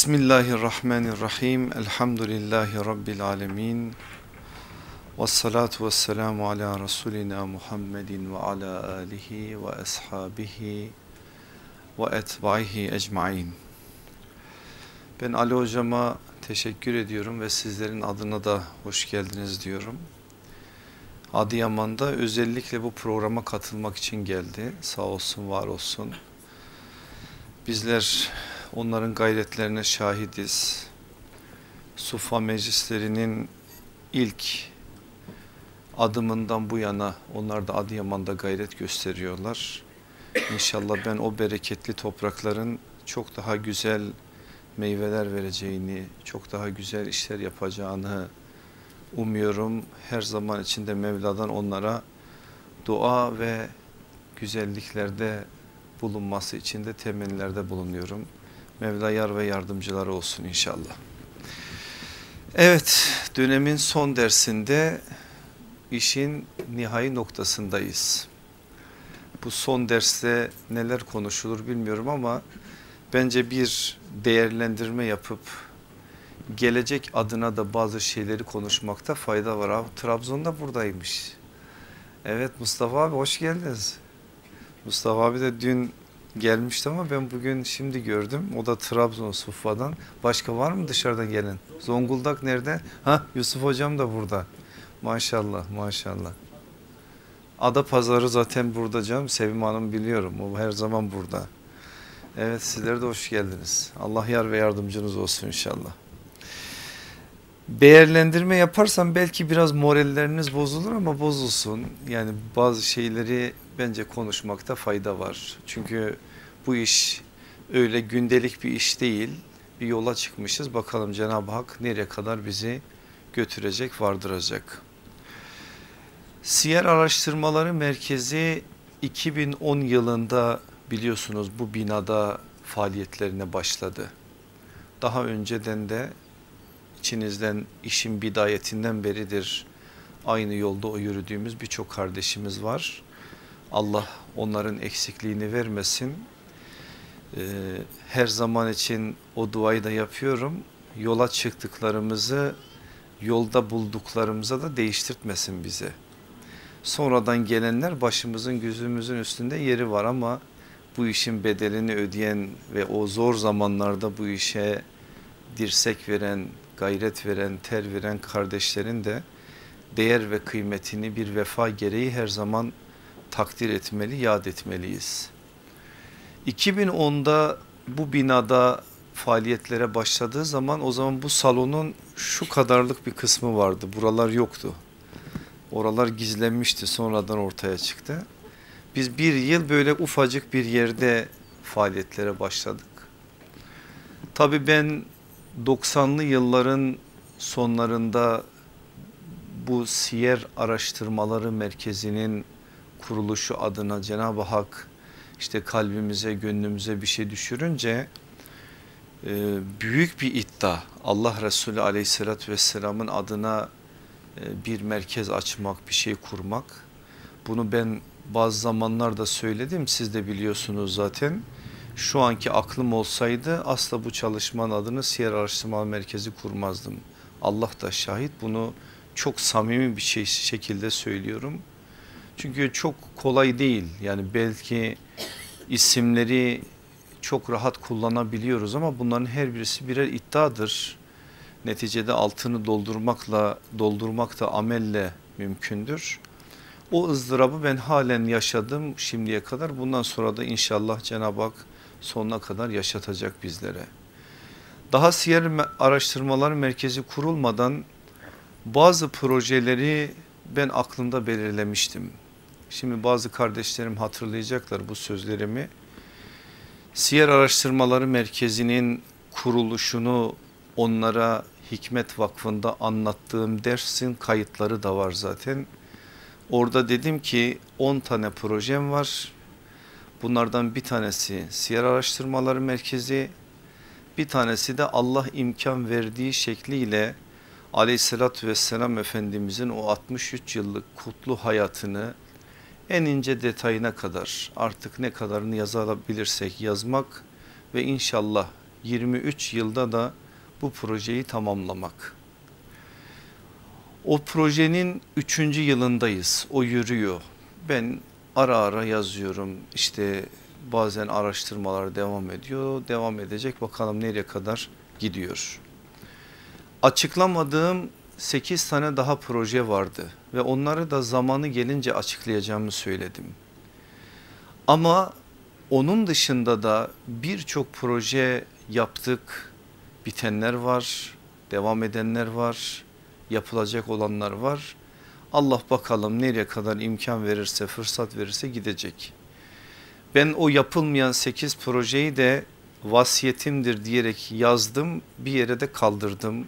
Bismillahirrahmanirrahim. Elhamdülillahi Rabbil alemin. Ve salatu ve selamu ala Resulina Muhammedin ve ala alihi ve ashabihi ve etbaihi ecmain. Ben Ali hocama teşekkür ediyorum ve sizlerin adına da hoş geldiniz diyorum. Adıyaman'da özellikle bu programa katılmak için geldi. Sağ olsun var olsun. Bizler onların gayretlerine şahidiz. Sufa meclislerinin ilk adımından bu yana onlar da Adıyaman'da gayret gösteriyorlar. İnşallah ben o bereketli toprakların çok daha güzel meyveler vereceğini, çok daha güzel işler yapacağını umuyorum. Her zaman içinde Mevla'dan onlara dua ve güzelliklerde bulunması için de temennilerde bulunuyorum. Mevla yar ve yardımcıları olsun inşallah. Evet dönemin son dersinde işin nihai noktasındayız. Bu son derste neler konuşulur bilmiyorum ama bence bir değerlendirme yapıp gelecek adına da bazı şeyleri konuşmakta fayda var. Abi, Trabzon'da buradaymış. Evet Mustafa abi hoş geldiniz. Mustafa abi de dün gelmişti ama ben bugün şimdi gördüm. O da Trabzon Sufa'dan. Başka var mı dışarıdan gelen? Zonguldak nerede? Ha Yusuf hocam da burada. Maşallah maşallah. Ada pazarı zaten burada canım. Sevim Hanım biliyorum. O her zaman burada. Evet sizler de hoş geldiniz. Allah yar ve yardımcınız olsun inşallah. Değerlendirme yaparsam belki biraz moralleriniz bozulur ama bozulsun. Yani bazı şeyleri bence konuşmakta fayda var. Çünkü bu iş öyle gündelik bir iş değil. Bir yola çıkmışız. Bakalım Cenab-ı Hak nereye kadar bizi götürecek, vardıracak. Siyer Araştırmaları Merkezi 2010 yılında biliyorsunuz bu binada faaliyetlerine başladı. Daha önceden de içinizden işin bidayetinden beridir aynı yolda o yürüdüğümüz birçok kardeşimiz var. Allah onların eksikliğini vermesin. Ee, her zaman için o duayı da yapıyorum. Yola çıktıklarımızı yolda bulduklarımıza da değiştirtmesin bize. Sonradan gelenler başımızın gözümüzün üstünde yeri var ama bu işin bedelini ödeyen ve o zor zamanlarda bu işe dirsek veren, gayret veren, ter veren kardeşlerin de değer ve kıymetini bir vefa gereği her zaman takdir etmeli, yad etmeliyiz. 2010'da bu binada faaliyetlere başladığı zaman o zaman bu salonun şu kadarlık bir kısmı vardı. Buralar yoktu. Oralar gizlenmişti sonradan ortaya çıktı. Biz bir yıl böyle ufacık bir yerde faaliyetlere başladık. Tabii ben 90'lı yılların sonlarında bu siyer araştırmaları merkezinin kuruluşu adına Cenab-ı Hak işte kalbimize gönlümüze bir şey düşürünce e, büyük bir iddia Allah Resulü aleyhissalatü vesselamın adına e, bir merkez açmak bir şey kurmak bunu ben bazı zamanlarda söyledim siz de biliyorsunuz zaten şu anki aklım olsaydı asla bu çalışmanın adını Siyer Araştırma Merkezi kurmazdım. Allah da şahit bunu çok samimi bir şey, şekilde söylüyorum. Çünkü çok kolay değil yani belki isimleri çok rahat kullanabiliyoruz ama bunların her birisi birer iddiadır. Neticede altını doldurmakla doldurmak da amelle mümkündür. O ızdırabı ben halen yaşadım şimdiye kadar. Bundan sonra da inşallah Cenab-ı Hak sonuna kadar yaşatacak bizlere. Daha siyer araştırmalar merkezi kurulmadan bazı projeleri ben aklımda belirlemiştim. Şimdi bazı kardeşlerim hatırlayacaklar bu sözlerimi. Siyer Araştırmaları Merkezi'nin kuruluşunu onlara Hikmet Vakfı'nda anlattığım dersin kayıtları da var zaten. Orada dedim ki 10 tane projem var. Bunlardan bir tanesi Siyer Araştırmaları Merkezi, bir tanesi de Allah imkan verdiği şekliyle aleyhissalatü vesselam Efendimizin o 63 yıllık kutlu hayatını en ince detayına kadar artık ne kadarını yazabilirsek yazmak ve inşallah 23 yılda da bu projeyi tamamlamak. O projenin 3. yılındayız. O yürüyor. Ben ara ara yazıyorum. İşte bazen araştırmalar devam ediyor. Devam edecek. Bakalım nereye kadar gidiyor. Açıklamadığım 8 tane daha proje vardı ve onları da zamanı gelince açıklayacağımı söyledim. Ama onun dışında da birçok proje yaptık, bitenler var, devam edenler var, yapılacak olanlar var. Allah bakalım nereye kadar imkan verirse, fırsat verirse gidecek. Ben o yapılmayan 8 projeyi de vasiyetimdir diyerek yazdım, bir yere de kaldırdım.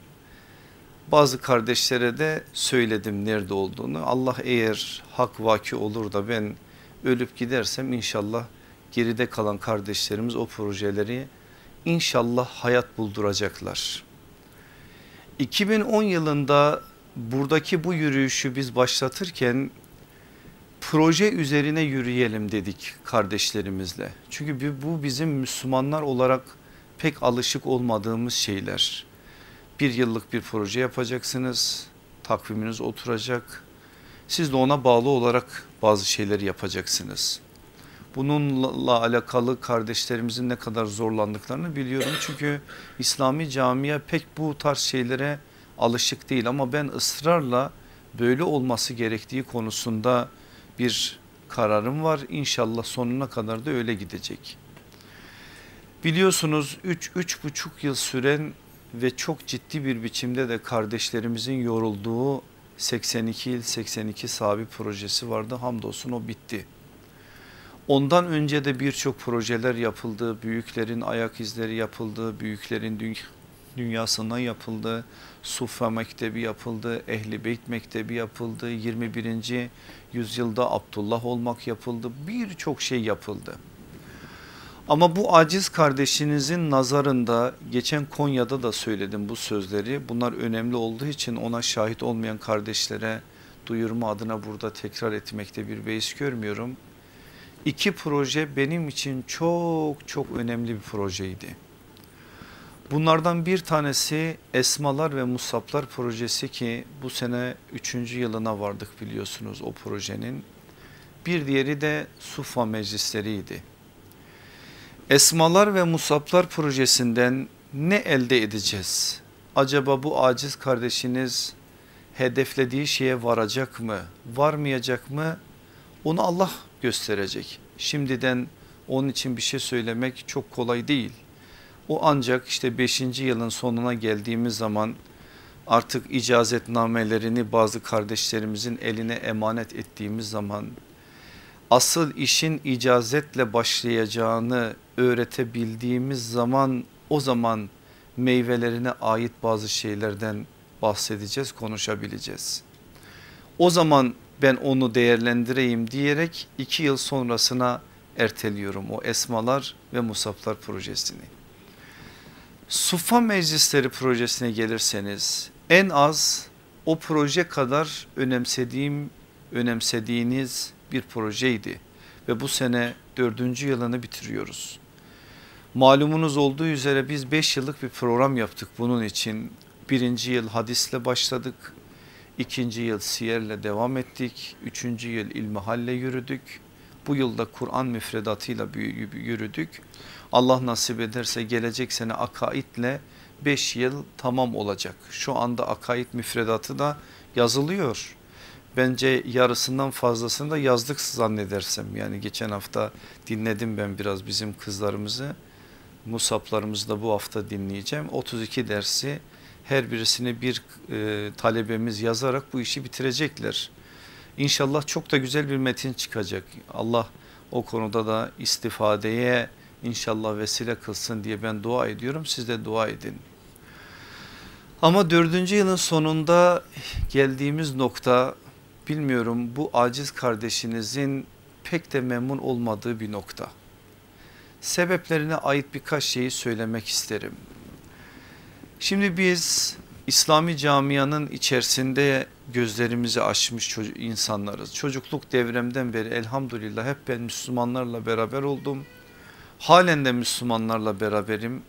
Bazı kardeşlere de söyledim nerede olduğunu. Allah eğer hak vaki olur da ben ölüp gidersem inşallah geride kalan kardeşlerimiz o projeleri inşallah hayat bulduracaklar. 2010 yılında buradaki bu yürüyüşü biz başlatırken proje üzerine yürüyelim dedik kardeşlerimizle. Çünkü bu bizim Müslümanlar olarak pek alışık olmadığımız şeyler. Bir yıllık bir proje yapacaksınız, takviminiz oturacak. Siz de ona bağlı olarak bazı şeyleri yapacaksınız. Bununla alakalı kardeşlerimizin ne kadar zorlandıklarını biliyorum. Çünkü İslami camia pek bu tarz şeylere alışık değil ama ben ısrarla böyle olması gerektiği konusunda bir kararım var. İnşallah sonuna kadar da öyle gidecek. Biliyorsunuz 3-3,5 yıl süren ve çok ciddi bir biçimde de kardeşlerimizin yorulduğu 82 il 82 sahabi projesi vardı. Hamdolsun o bitti. Ondan önce de birçok projeler yapıldı. Büyüklerin ayak izleri yapıldı. Büyüklerin dü dünyasına yapıldı. Suffa Mektebi yapıldı. Ehli Beyt Mektebi yapıldı. 21. yüzyılda Abdullah olmak yapıldı. Birçok şey yapıldı. Ama bu aciz kardeşinizin nazarında geçen Konya'da da söyledim bu sözleri. Bunlar önemli olduğu için ona şahit olmayan kardeşlere duyurma adına burada tekrar etmekte bir beis görmüyorum. İki proje benim için çok çok önemli bir projeydi. Bunlardan bir tanesi Esmalar ve Musaplar projesi ki bu sene üçüncü yılına vardık biliyorsunuz o projenin. Bir diğeri de Sufa meclisleriydi. Esmalar ve Musaplar projesinden ne elde edeceğiz? Acaba bu aciz kardeşiniz hedeflediği şeye varacak mı? Varmayacak mı? Onu Allah gösterecek. Şimdiden onun için bir şey söylemek çok kolay değil. O ancak işte 5. yılın sonuna geldiğimiz zaman artık icazetnamelerini bazı kardeşlerimizin eline emanet ettiğimiz zaman asıl işin icazetle başlayacağını öğretebildiğimiz zaman o zaman meyvelerine ait bazı şeylerden bahsedeceğiz, konuşabileceğiz. O zaman ben onu değerlendireyim diyerek iki yıl sonrasına erteliyorum o esmalar ve musaflar projesini. Sufa meclisleri projesine gelirseniz en az o proje kadar önemsediğim, önemsediğiniz bir projeydi ve bu sene dördüncü yılını bitiriyoruz. Malumunuz olduğu üzere biz beş yıllık bir program yaptık bunun için. Birinci yıl hadisle başladık. ikinci yıl siyerle devam ettik. Üçüncü yıl ilmihalle yürüdük. Bu yılda Kur'an müfredatıyla yürüdük. Allah nasip ederse gelecek sene akaidle 5 yıl tamam olacak. Şu anda akaid müfredatı da yazılıyor. Bence yarısından fazlasını da yazdık zannedersem. Yani geçen hafta dinledim ben biraz bizim kızlarımızı. Musaplarımızı da bu hafta dinleyeceğim. 32 dersi her birisini bir e, talebemiz yazarak bu işi bitirecekler. İnşallah çok da güzel bir metin çıkacak. Allah o konuda da istifadeye inşallah vesile kılsın diye ben dua ediyorum. Siz de dua edin. Ama dördüncü yılın sonunda geldiğimiz nokta bilmiyorum bu aciz kardeşinizin pek de memnun olmadığı bir nokta. Sebeplerine ait birkaç şeyi söylemek isterim. Şimdi biz İslami camianın içerisinde gözlerimizi açmış insanlarız. Çocukluk devremden beri elhamdülillah hep ben Müslümanlarla beraber oldum. Halen de Müslümanlarla beraberim.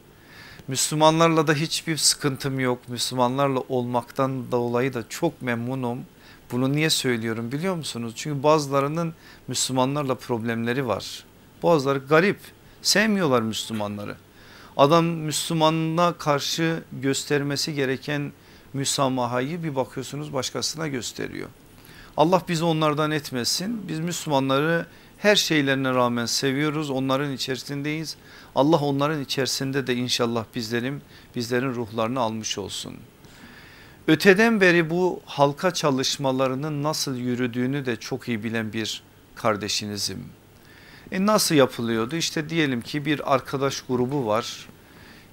Müslümanlarla da hiçbir sıkıntım yok. Müslümanlarla olmaktan dolayı da çok memnunum. Bunu niye söylüyorum biliyor musunuz? Çünkü bazılarının Müslümanlarla problemleri var. Bazıları garip sevmiyorlar Müslümanları. Adam Müslümanına karşı göstermesi gereken müsamahayı bir bakıyorsunuz başkasına gösteriyor. Allah bizi onlardan etmesin. Biz Müslümanları her şeylerine rağmen seviyoruz. Onların içerisindeyiz. Allah onların içerisinde de inşallah bizlerin bizlerin ruhlarını almış olsun. Öteden beri bu halka çalışmalarının nasıl yürüdüğünü de çok iyi bilen bir kardeşinizim. E nasıl yapılıyordu? İşte diyelim ki bir arkadaş grubu var.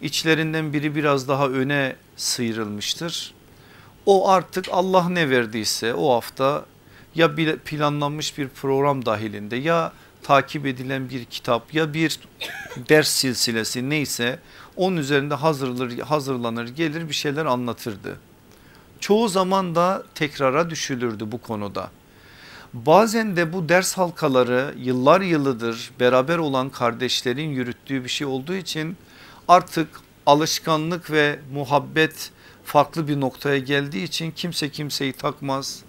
İçlerinden biri biraz daha öne sıyrılmıştır. O artık Allah ne verdiyse o hafta ya planlanmış bir program dahilinde ya takip edilen bir kitap ya bir ders silsilesi neyse onun üzerinde hazırlanır, hazırlanır gelir bir şeyler anlatırdı. Çoğu zaman da tekrara düşülürdü bu konuda. Bazen de bu ders halkaları yıllar yılıdır beraber olan kardeşlerin yürüttüğü bir şey olduğu için artık alışkanlık ve muhabbet farklı bir noktaya geldiği için kimse kimseyi takmaz.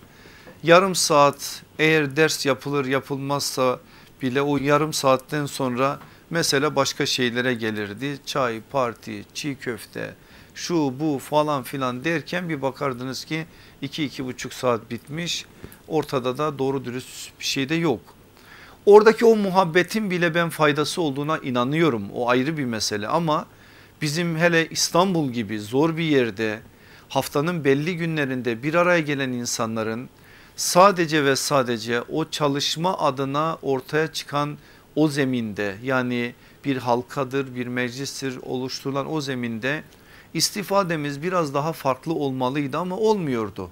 Yarım saat eğer ders yapılır yapılmazsa bile o yarım saatten sonra mesela başka şeylere gelirdi. Çay, parti, çiğ köfte, şu bu falan filan derken bir bakardınız ki iki iki buçuk saat bitmiş ortada da doğru dürüst bir şey de yok. Oradaki o muhabbetin bile ben faydası olduğuna inanıyorum o ayrı bir mesele ama bizim hele İstanbul gibi zor bir yerde haftanın belli günlerinde bir araya gelen insanların sadece ve sadece o çalışma adına ortaya çıkan o zeminde yani bir halkadır bir meclistir oluşturulan o zeminde istifademiz biraz daha farklı olmalıydı ama olmuyordu.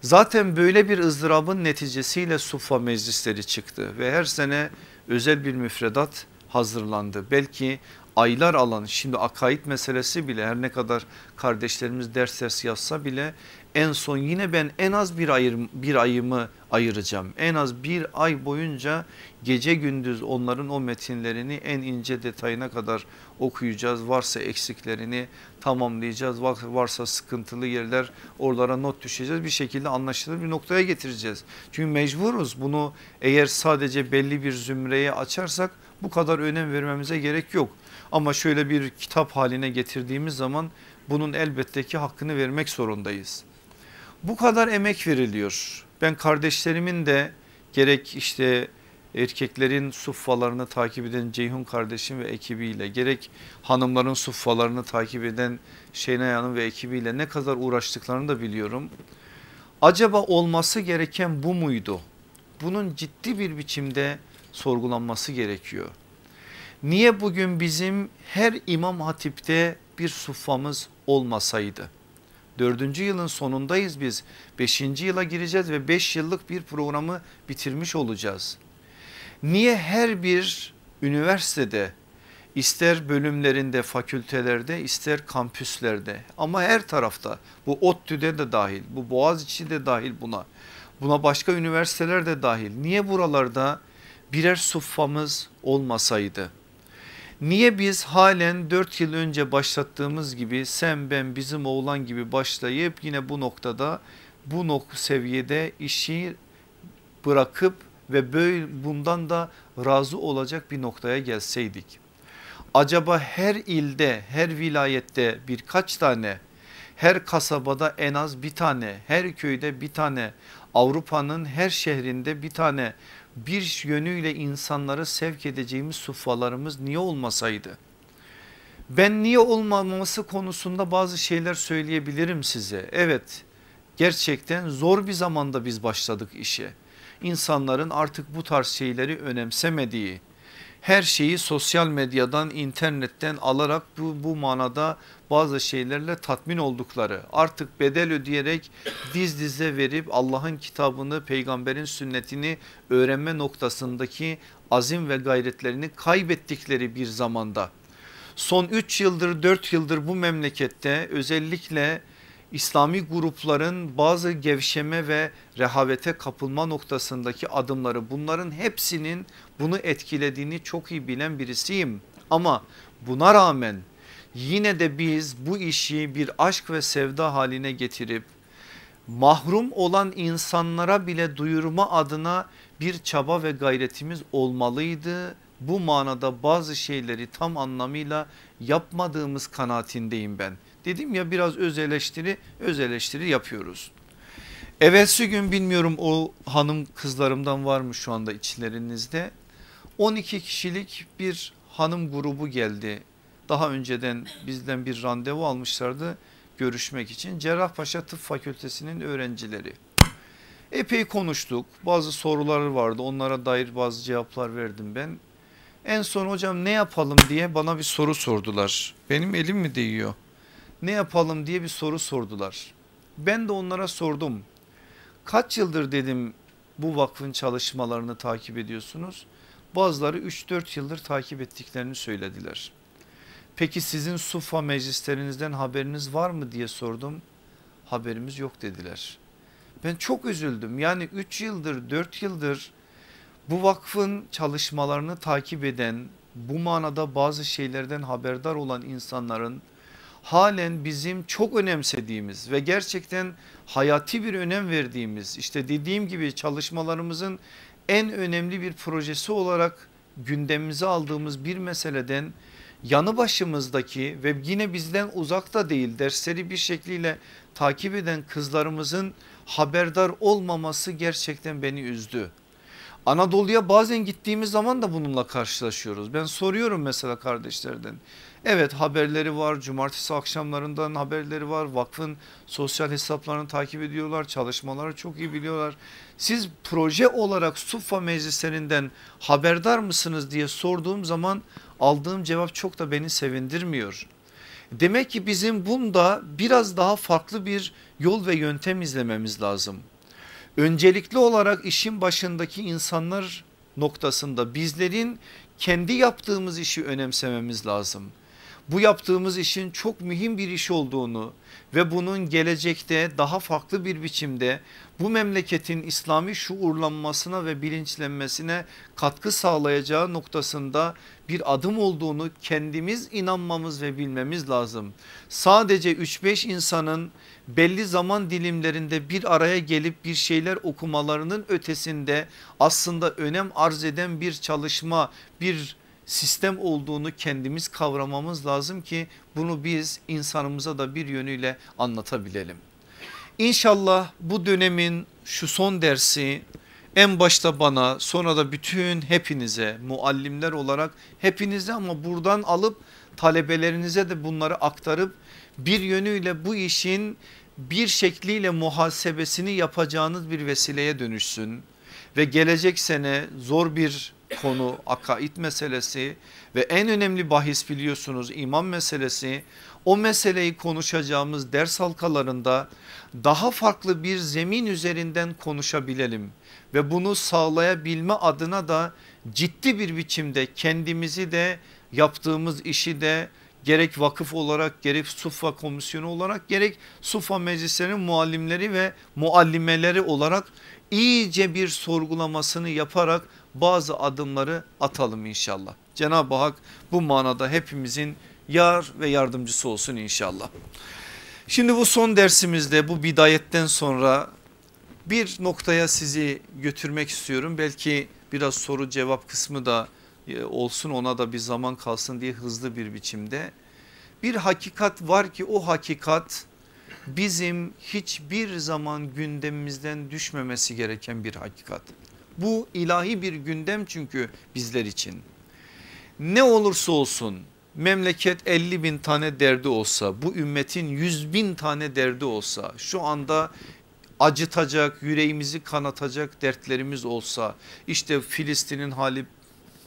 Zaten böyle bir ızdırabın neticesiyle Suffa meclisleri çıktı ve her sene özel bir müfredat hazırlandı. Belki aylar alan şimdi akaid meselesi bile her ne kadar kardeşlerimiz ders ders yazsa bile en son yine ben en az bir, ayır, bir ayımı ayıracağım. En az bir ay boyunca gece gündüz onların o metinlerini en ince detayına kadar okuyacağız. Varsa eksiklerini tamamlayacağız. Varsa sıkıntılı yerler oralara not düşeceğiz. Bir şekilde anlaşılır bir noktaya getireceğiz. Çünkü mecburuz bunu eğer sadece belli bir zümreye açarsak bu kadar önem vermemize gerek yok. Ama şöyle bir kitap haline getirdiğimiz zaman bunun elbette ki hakkını vermek zorundayız. Bu kadar emek veriliyor. Ben kardeşlerimin de gerek işte erkeklerin suffalarını takip eden Ceyhun kardeşim ve ekibiyle gerek hanımların suffalarını takip eden Şenay Hanım ve ekibiyle ne kadar uğraştıklarını da biliyorum. Acaba olması gereken bu muydu? Bunun ciddi bir biçimde sorgulanması gerekiyor. Niye bugün bizim her imam hatipte bir suffamız olmasaydı? Dördüncü yılın sonundayız biz. Beşinci yıla gireceğiz ve beş yıllık bir programı bitirmiş olacağız. Niye her bir üniversitede ister bölümlerinde fakültelerde ister kampüslerde ama her tarafta bu ODTÜ'de de dahil bu Boğaziçi de dahil buna buna başka üniversiteler de dahil niye buralarda birer suffamız olmasaydı? Niye biz halen 4 yıl önce başlattığımız gibi sen ben bizim oğlan gibi başlayıp yine bu noktada bu nok seviyede işi bırakıp ve böyle bundan da razı olacak bir noktaya gelseydik. Acaba her ilde her vilayette birkaç tane her kasabada en az bir tane her köyde bir tane Avrupa'nın her şehrinde bir tane bir yönüyle insanları sevk edeceğimiz suffalarımız niye olmasaydı? Ben niye olmaması konusunda bazı şeyler söyleyebilirim size. Evet gerçekten zor bir zamanda biz başladık işe. İnsanların artık bu tarz şeyleri önemsemediği, her şeyi sosyal medyadan internetten alarak bu, bu manada bazı şeylerle tatmin oldukları artık bedel ödeyerek diz dize verip Allah'ın kitabını peygamberin sünnetini öğrenme noktasındaki azim ve gayretlerini kaybettikleri bir zamanda. Son 3 yıldır 4 yıldır bu memlekette özellikle İslami grupların bazı gevşeme ve rehavete kapılma noktasındaki adımları bunların hepsinin bunu etkilediğini çok iyi bilen birisiyim. Ama buna rağmen yine de biz bu işi bir aşk ve sevda haline getirip mahrum olan insanlara bile duyurma adına bir çaba ve gayretimiz olmalıydı. Bu manada bazı şeyleri tam anlamıyla yapmadığımız kanaatindeyim ben. Dedim ya biraz öz eleştiri öz eleştiri yapıyoruz. Evvelsi gün bilmiyorum o hanım kızlarımdan var mı şu anda içlerinizde 12 kişilik bir hanım grubu geldi. Daha önceden bizden bir randevu almışlardı görüşmek için. Cerrahpaşa Tıp Fakültesinin öğrencileri. Epey konuştuk bazı soruları vardı onlara dair bazı cevaplar verdim ben. En son hocam ne yapalım diye bana bir soru sordular. Benim elim mi değiyor? Ne yapalım diye bir soru sordular. Ben de onlara sordum. Kaç yıldır dedim bu vakfın çalışmalarını takip ediyorsunuz? Bazıları 3-4 yıldır takip ettiklerini söylediler. Peki sizin Sufa meclislerinizden haberiniz var mı diye sordum. Haberimiz yok dediler. Ben çok üzüldüm yani 3 yıldır 4 yıldır bu vakfın çalışmalarını takip eden bu manada bazı şeylerden haberdar olan insanların halen bizim çok önemsediğimiz ve gerçekten hayati bir önem verdiğimiz işte dediğim gibi çalışmalarımızın en önemli bir projesi olarak gündemimize aldığımız bir meseleden yanı başımızdaki ve yine bizden uzakta değil dersleri bir şekliyle takip eden kızlarımızın haberdar olmaması gerçekten beni üzdü. Anadolu'ya bazen gittiğimiz zaman da bununla karşılaşıyoruz. Ben soruyorum mesela kardeşlerden. Evet haberleri var cumartesi akşamlarından haberleri var vakfın sosyal hesaplarını takip ediyorlar çalışmaları çok iyi biliyorlar. Siz proje olarak Suffa meclislerinden haberdar mısınız diye sorduğum zaman aldığım cevap çok da beni sevindirmiyor. Demek ki bizim bunda biraz daha farklı bir yol ve yöntem izlememiz lazım. Öncelikli olarak işin başındaki insanlar noktasında bizlerin kendi yaptığımız işi önemsememiz lazım bu yaptığımız işin çok mühim bir iş olduğunu ve bunun gelecekte daha farklı bir biçimde bu memleketin İslami şuurlanmasına ve bilinçlenmesine katkı sağlayacağı noktasında bir adım olduğunu kendimiz inanmamız ve bilmemiz lazım. Sadece 3-5 insanın belli zaman dilimlerinde bir araya gelip bir şeyler okumalarının ötesinde aslında önem arz eden bir çalışma bir sistem olduğunu kendimiz kavramamız lazım ki bunu biz insanımıza da bir yönüyle anlatabilelim. İnşallah bu dönemin şu son dersi en başta bana sonra da bütün hepinize muallimler olarak hepinize ama buradan alıp talebelerinize de bunları aktarıp bir yönüyle bu işin bir şekliyle muhasebesini yapacağınız bir vesileye dönüşsün ve gelecek sene zor bir konu akaid meselesi ve en önemli bahis biliyorsunuz iman meselesi. O meseleyi konuşacağımız ders halkalarında daha farklı bir zemin üzerinden konuşabilelim ve bunu sağlayabilme adına da ciddi bir biçimde kendimizi de yaptığımız işi de gerek vakıf olarak gerek Sufa komisyonu olarak gerek Sufa meclislerinin muallimleri ve muallimeleri olarak iyice bir sorgulamasını yaparak bazı adımları atalım inşallah. Cenab-ı Hak bu manada hepimizin yar ve yardımcısı olsun inşallah. Şimdi bu son dersimizde bu bidayetten sonra bir noktaya sizi götürmek istiyorum. Belki biraz soru cevap kısmı da e, olsun ona da bir zaman kalsın diye hızlı bir biçimde. Bir hakikat var ki o hakikat bizim hiçbir zaman gündemimizden düşmemesi gereken bir hakikat. Bu ilahi bir gündem çünkü bizler için. Ne olursa olsun memleket 50 bin tane derdi olsa bu ümmetin 100 bin tane derdi olsa şu anda acıtacak yüreğimizi kanatacak dertlerimiz olsa işte Filistin'in hali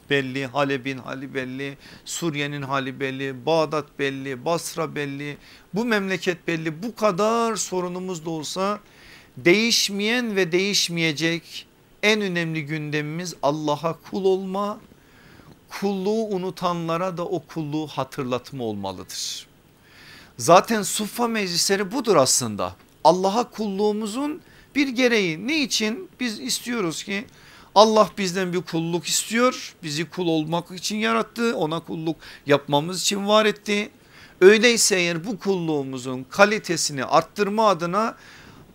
belli, Halep'in hali belli, Suriye'nin hali belli, Bağdat belli, Basra belli, bu memleket belli bu kadar sorunumuz da olsa değişmeyen ve değişmeyecek en önemli gündemimiz Allah'a kul olma, kulluğu unutanlara da o kulluğu hatırlatma olmalıdır. Zaten suffa meclisleri budur aslında. Allah'a kulluğumuzun bir gereği. Ne için? Biz istiyoruz ki Allah bizden bir kulluk istiyor. Bizi kul olmak için yarattı. Ona kulluk yapmamız için var etti. Öyleyse eğer bu kulluğumuzun kalitesini arttırma adına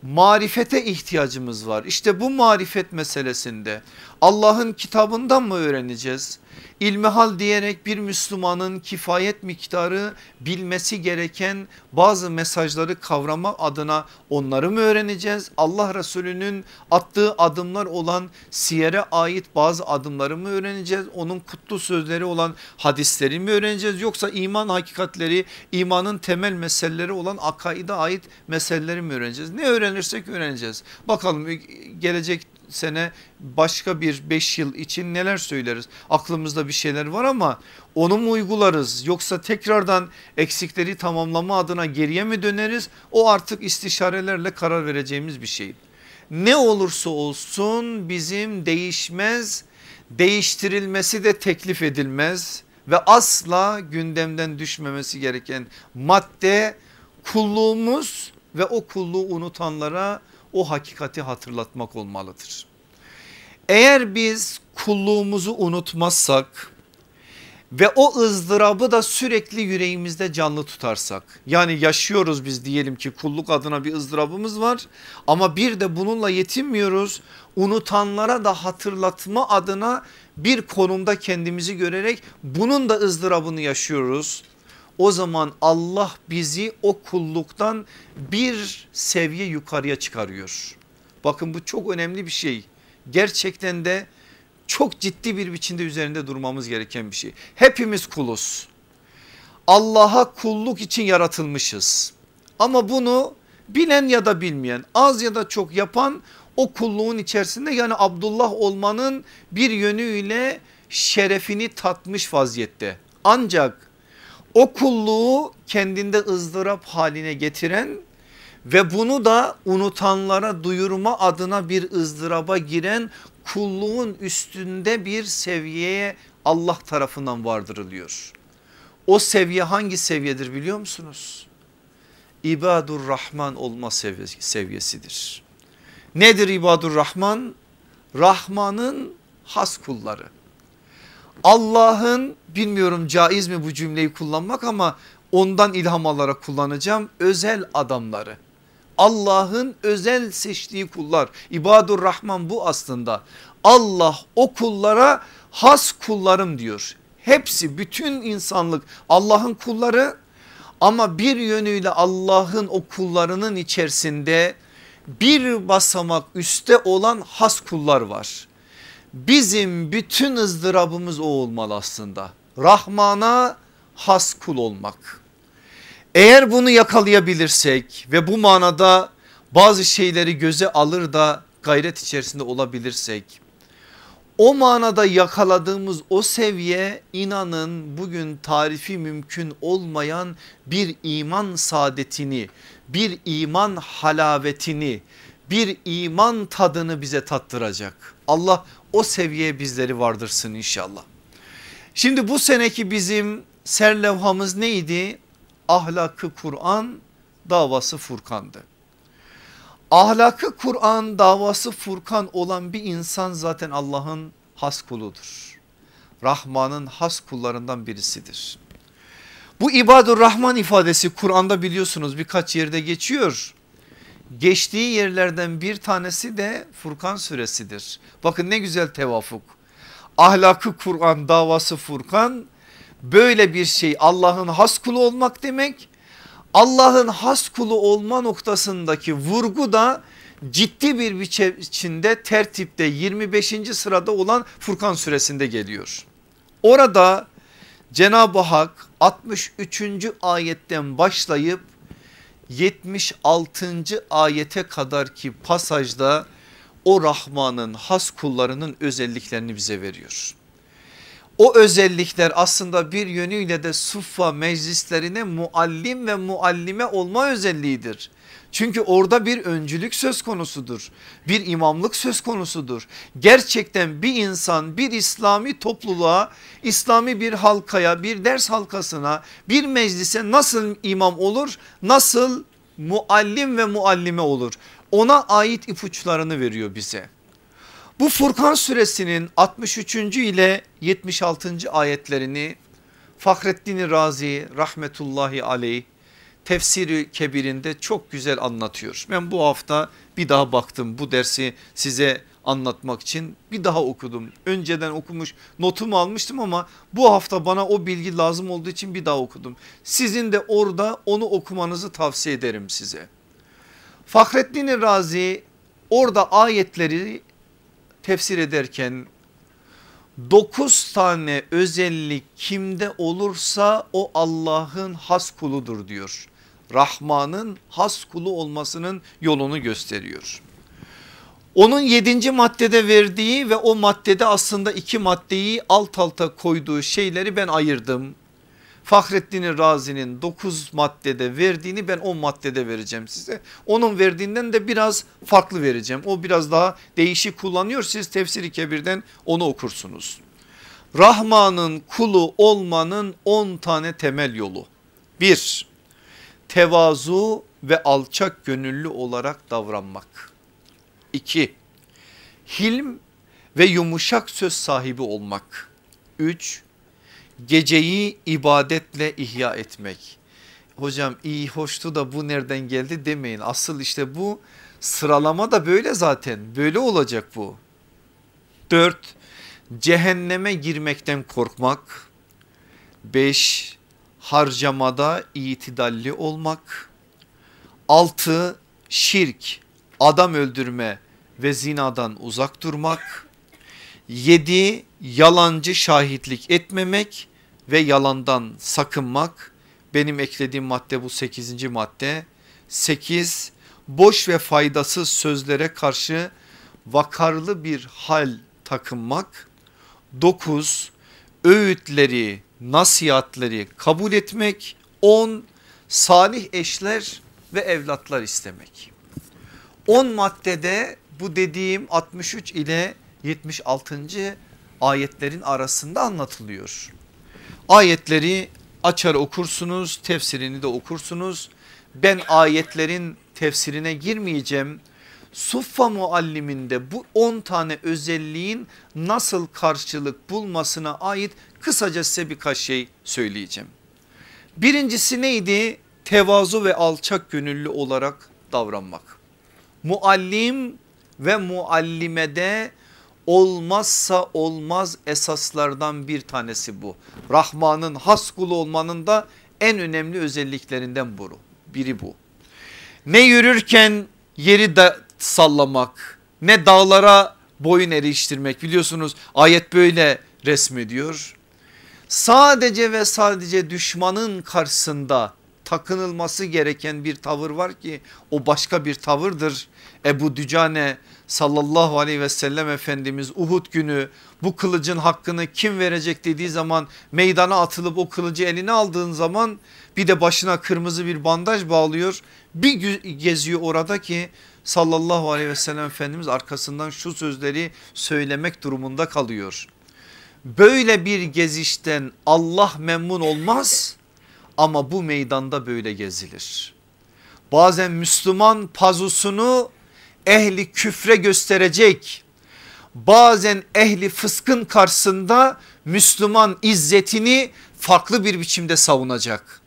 marifete ihtiyacımız var. İşte bu marifet meselesinde Allah'ın kitabından mı öğreneceğiz? İlmihal diyerek bir Müslümanın kifayet miktarı bilmesi gereken bazı mesajları kavrama adına onları mı öğreneceğiz? Allah Resulü'nün attığı adımlar olan siyere ait bazı adımları mı öğreneceğiz? Onun kutlu sözleri olan hadisleri mi öğreneceğiz? Yoksa iman hakikatleri imanın temel meseleleri olan akaide ait meseleleri mi öğreneceğiz? Ne öğrenirsek öğreneceğiz. Bakalım gelecek sene başka bir 5 yıl için neler söyleriz? Aklımızda bir şeyler var ama onu mu uygularız yoksa tekrardan eksikleri tamamlama adına geriye mi döneriz? O artık istişarelerle karar vereceğimiz bir şey. Ne olursa olsun bizim değişmez, değiştirilmesi de teklif edilmez ve asla gündemden düşmemesi gereken madde kulluğumuz ve o kulluğu unutanlara o hakikati hatırlatmak olmalıdır. Eğer biz kulluğumuzu unutmazsak ve o ızdırabı da sürekli yüreğimizde canlı tutarsak yani yaşıyoruz biz diyelim ki kulluk adına bir ızdırabımız var ama bir de bununla yetinmiyoruz unutanlara da hatırlatma adına bir konumda kendimizi görerek bunun da ızdırabını yaşıyoruz o zaman Allah bizi o kulluktan bir seviye yukarıya çıkarıyor. Bakın bu çok önemli bir şey. Gerçekten de çok ciddi bir biçimde üzerinde durmamız gereken bir şey. Hepimiz kuluz. Allah'a kulluk için yaratılmışız. Ama bunu bilen ya da bilmeyen az ya da çok yapan o kulluğun içerisinde yani Abdullah olmanın bir yönüyle şerefini tatmış vaziyette. Ancak o kulluğu kendinde ızdırap haline getiren ve bunu da unutanlara duyurma adına bir ızdıraba giren kulluğun üstünde bir seviyeye Allah tarafından vardırılıyor. O seviye hangi seviyedir biliyor musunuz? İbadur Rahman olma seviyesidir. Nedir İbadur Rahman? Rahman'ın has kulları. Allah'ın bilmiyorum caiz mi bu cümleyi kullanmak ama ondan ilham alarak kullanacağım özel adamları. Allah'ın özel seçtiği kullar İbadur Rahman bu aslında Allah o kullara has kullarım diyor. Hepsi bütün insanlık Allah'ın kulları ama bir yönüyle Allah'ın o kullarının içerisinde bir basamak üstte olan has kullar var. Bizim bütün ızdırabımız o olmalı aslında. Rahman'a has kul olmak. Eğer bunu yakalayabilirsek ve bu manada bazı şeyleri göze alır da gayret içerisinde olabilirsek o manada yakaladığımız o seviye inanın bugün tarifi mümkün olmayan bir iman saadetini, bir iman halavetini, bir iman tadını bize tattıracak. Allah o seviyeye bizleri vardırsın inşallah. Şimdi bu seneki bizim serlevhamız neydi? Ahlakı Kur'an davası Furkan'dı. Ahlakı Kur'an davası Furkan olan bir insan zaten Allah'ın has kuludur. Rahman'ın has kullarından birisidir. Bu ibadur Rahman ifadesi Kur'an'da biliyorsunuz birkaç yerde geçiyor geçtiği yerlerden bir tanesi de Furkan suresidir. Bakın ne güzel tevafuk. Ahlakı Kur'an davası Furkan böyle bir şey Allah'ın has kulu olmak demek. Allah'ın has kulu olma noktasındaki vurgu da ciddi bir biçimde tertipte 25. sırada olan Furkan suresinde geliyor. Orada Cenab-ı Hak 63. ayetten başlayıp 76. ayete kadar ki pasajda o Rahman'ın has kullarının özelliklerini bize veriyor. O özellikler aslında bir yönüyle de suffa meclislerine muallim ve muallime olma özelliğidir. Çünkü orada bir öncülük söz konusudur. Bir imamlık söz konusudur. Gerçekten bir insan bir İslami topluluğa, İslami bir halkaya, bir ders halkasına, bir meclise nasıl imam olur? Nasıl muallim ve muallime olur? Ona ait ipuçlarını veriyor bize. Bu Furkan suresinin 63. ile 76. ayetlerini Fahrettin Razi rahmetullahi aleyh tefsiri kebirinde çok güzel anlatıyor. Ben bu hafta bir daha baktım bu dersi size anlatmak için bir daha okudum. Önceden okumuş notumu almıştım ama bu hafta bana o bilgi lazım olduğu için bir daha okudum. Sizin de orada onu okumanızı tavsiye ederim size. Fahrettin Razi orada ayetleri tefsir ederken 9 tane özellik kimde olursa o Allah'ın has kuludur diyor. Rahman'ın has kulu olmasının yolunu gösteriyor. Onun yedinci maddede verdiği ve o maddede aslında iki maddeyi alt alta koyduğu şeyleri ben ayırdım. Fahrettin Razi'nin 9 maddede verdiğini ben 10 maddede vereceğim size. Onun verdiğinden de biraz farklı vereceğim. O biraz daha değişik kullanıyor. Siz tefsiri kebirden onu okursunuz. Rahman'ın kulu olmanın 10 tane temel yolu. 1. Tevazu ve alçak gönüllü olarak davranmak. 2. Hilm ve yumuşak söz sahibi olmak. 3 geceyi ibadetle ihya etmek. Hocam iyi hoştu da bu nereden geldi demeyin. Asıl işte bu sıralama da böyle zaten böyle olacak bu. 4. Cehenneme girmekten korkmak. 5. Harcamada itidalli olmak. 6. Şirk, adam öldürme ve zinadan uzak durmak. 7 yalancı şahitlik etmemek ve yalandan sakınmak. Benim eklediğim madde bu 8. madde. 8 boş ve faydasız sözlere karşı vakarlı bir hal takınmak. 9 öğütleri nasihatleri kabul etmek. 10 salih eşler ve evlatlar istemek. 10 maddede bu dediğim 63 ile 76. ayetlerin arasında anlatılıyor. Ayetleri açar okursunuz tefsirini de okursunuz. Ben ayetlerin tefsirine girmeyeceğim. Suffa mualliminde bu 10 tane özelliğin nasıl karşılık bulmasına ait kısaca size birkaç şey söyleyeceğim. Birincisi neydi? Tevazu ve alçak gönüllü olarak davranmak. Muallim ve muallimede olmazsa olmaz esaslardan bir tanesi bu. Rahman'ın has kulu olmanın da en önemli özelliklerinden. Biri bu. Ne yürürken yeri de sallamak ne dağlara boyun eriştirmek biliyorsunuz ayet böyle resmediyor. Sadece ve sadece düşmanın karşısında takınılması gereken bir tavır var ki o başka bir tavırdır. Ebu Dücane sallallahu aleyhi ve sellem Efendimiz Uhud günü bu kılıcın hakkını kim verecek dediği zaman meydana atılıp o kılıcı eline aldığın zaman bir de başına kırmızı bir bandaj bağlıyor. Bir geziyor orada ki sallallahu aleyhi ve sellem Efendimiz arkasından şu sözleri söylemek durumunda kalıyor. Böyle bir gezişten Allah memnun olmaz ama bu meydanda böyle gezilir. Bazen Müslüman pazusunu ehli küfre gösterecek. Bazen ehli fıskın karşısında Müslüman izzetini farklı bir biçimde savunacak.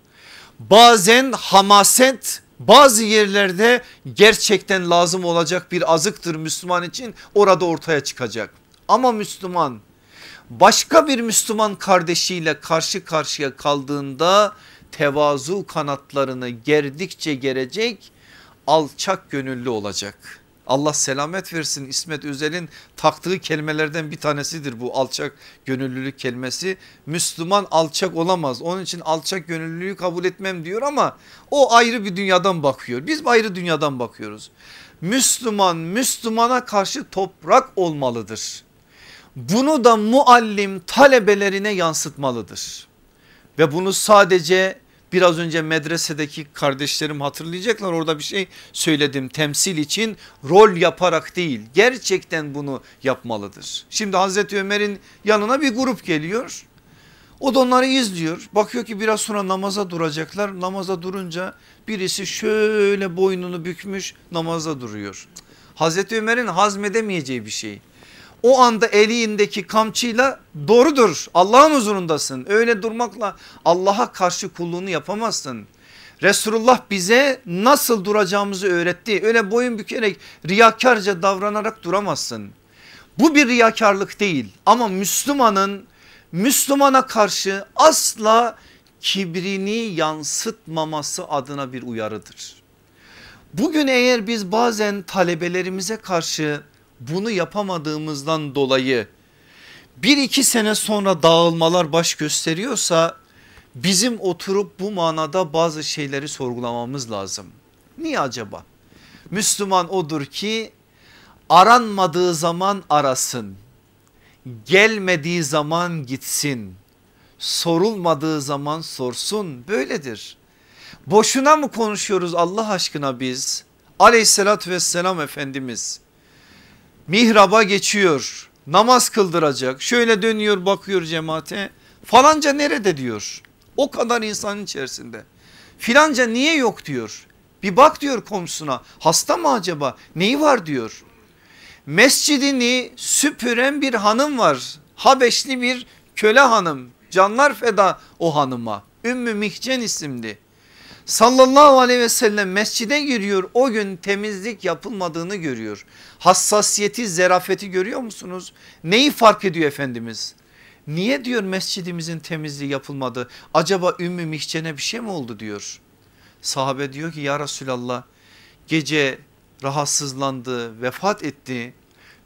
Bazen hamaset bazı yerlerde gerçekten lazım olacak bir azıktır Müslüman için orada ortaya çıkacak. Ama Müslüman başka bir Müslüman kardeşiyle karşı karşıya kaldığında tevazu kanatlarını gerdikçe gerecek alçak gönüllü olacak. Allah selamet versin İsmet Özel'in taktığı kelimelerden bir tanesidir bu alçak gönüllülük kelimesi. Müslüman alçak olamaz onun için alçak gönüllülüğü kabul etmem diyor ama o ayrı bir dünyadan bakıyor. Biz ayrı dünyadan bakıyoruz. Müslüman Müslümana karşı toprak olmalıdır. Bunu da muallim talebelerine yansıtmalıdır. Ve bunu sadece Biraz önce medresedeki kardeşlerim hatırlayacaklar orada bir şey söyledim temsil için rol yaparak değil gerçekten bunu yapmalıdır. Şimdi Hazreti Ömer'in yanına bir grup geliyor. O da onları izliyor. Bakıyor ki biraz sonra namaza duracaklar. Namaza durunca birisi şöyle boynunu bükmüş namaza duruyor. Hazreti Ömer'in hazmedemeyeceği bir şey. O anda elindeki kamçıyla doğrudur Allah'ın huzurundasın. Öyle durmakla Allah'a karşı kulluğunu yapamazsın. Resulullah bize nasıl duracağımızı öğretti. Öyle boyun bükerek riyakarca davranarak duramazsın. Bu bir riyakarlık değil ama Müslümanın Müslümana karşı asla kibrini yansıtmaması adına bir uyarıdır. Bugün eğer biz bazen talebelerimize karşı bunu yapamadığımızdan dolayı bir iki sene sonra dağılmalar baş gösteriyorsa bizim oturup bu manada bazı şeyleri sorgulamamız lazım. Niye acaba? Müslüman odur ki aranmadığı zaman arasın. Gelmediği zaman gitsin. Sorulmadığı zaman sorsun böyledir. Boşuna mı konuşuyoruz Allah aşkına biz? Aleyhissalatü vesselam Efendimiz mihraba geçiyor namaz kıldıracak şöyle dönüyor bakıyor cemaate falanca nerede diyor o kadar insanın içerisinde. Filanca niye yok diyor bir bak diyor komşusuna hasta mı acaba neyi var diyor. Mescidini süpüren bir hanım var Habeşli bir köle hanım canlar feda o hanıma Ümmü Mihcen isimli sallallahu aleyhi ve sellem mescide giriyor o gün temizlik yapılmadığını görüyor. Hassasiyeti zerafeti görüyor musunuz? Neyi fark ediyor Efendimiz? Niye diyor mescidimizin temizliği yapılmadı? Acaba Ümmü Mihcen'e bir şey mi oldu diyor. Sahabe diyor ki ya Resulallah gece rahatsızlandı vefat etti.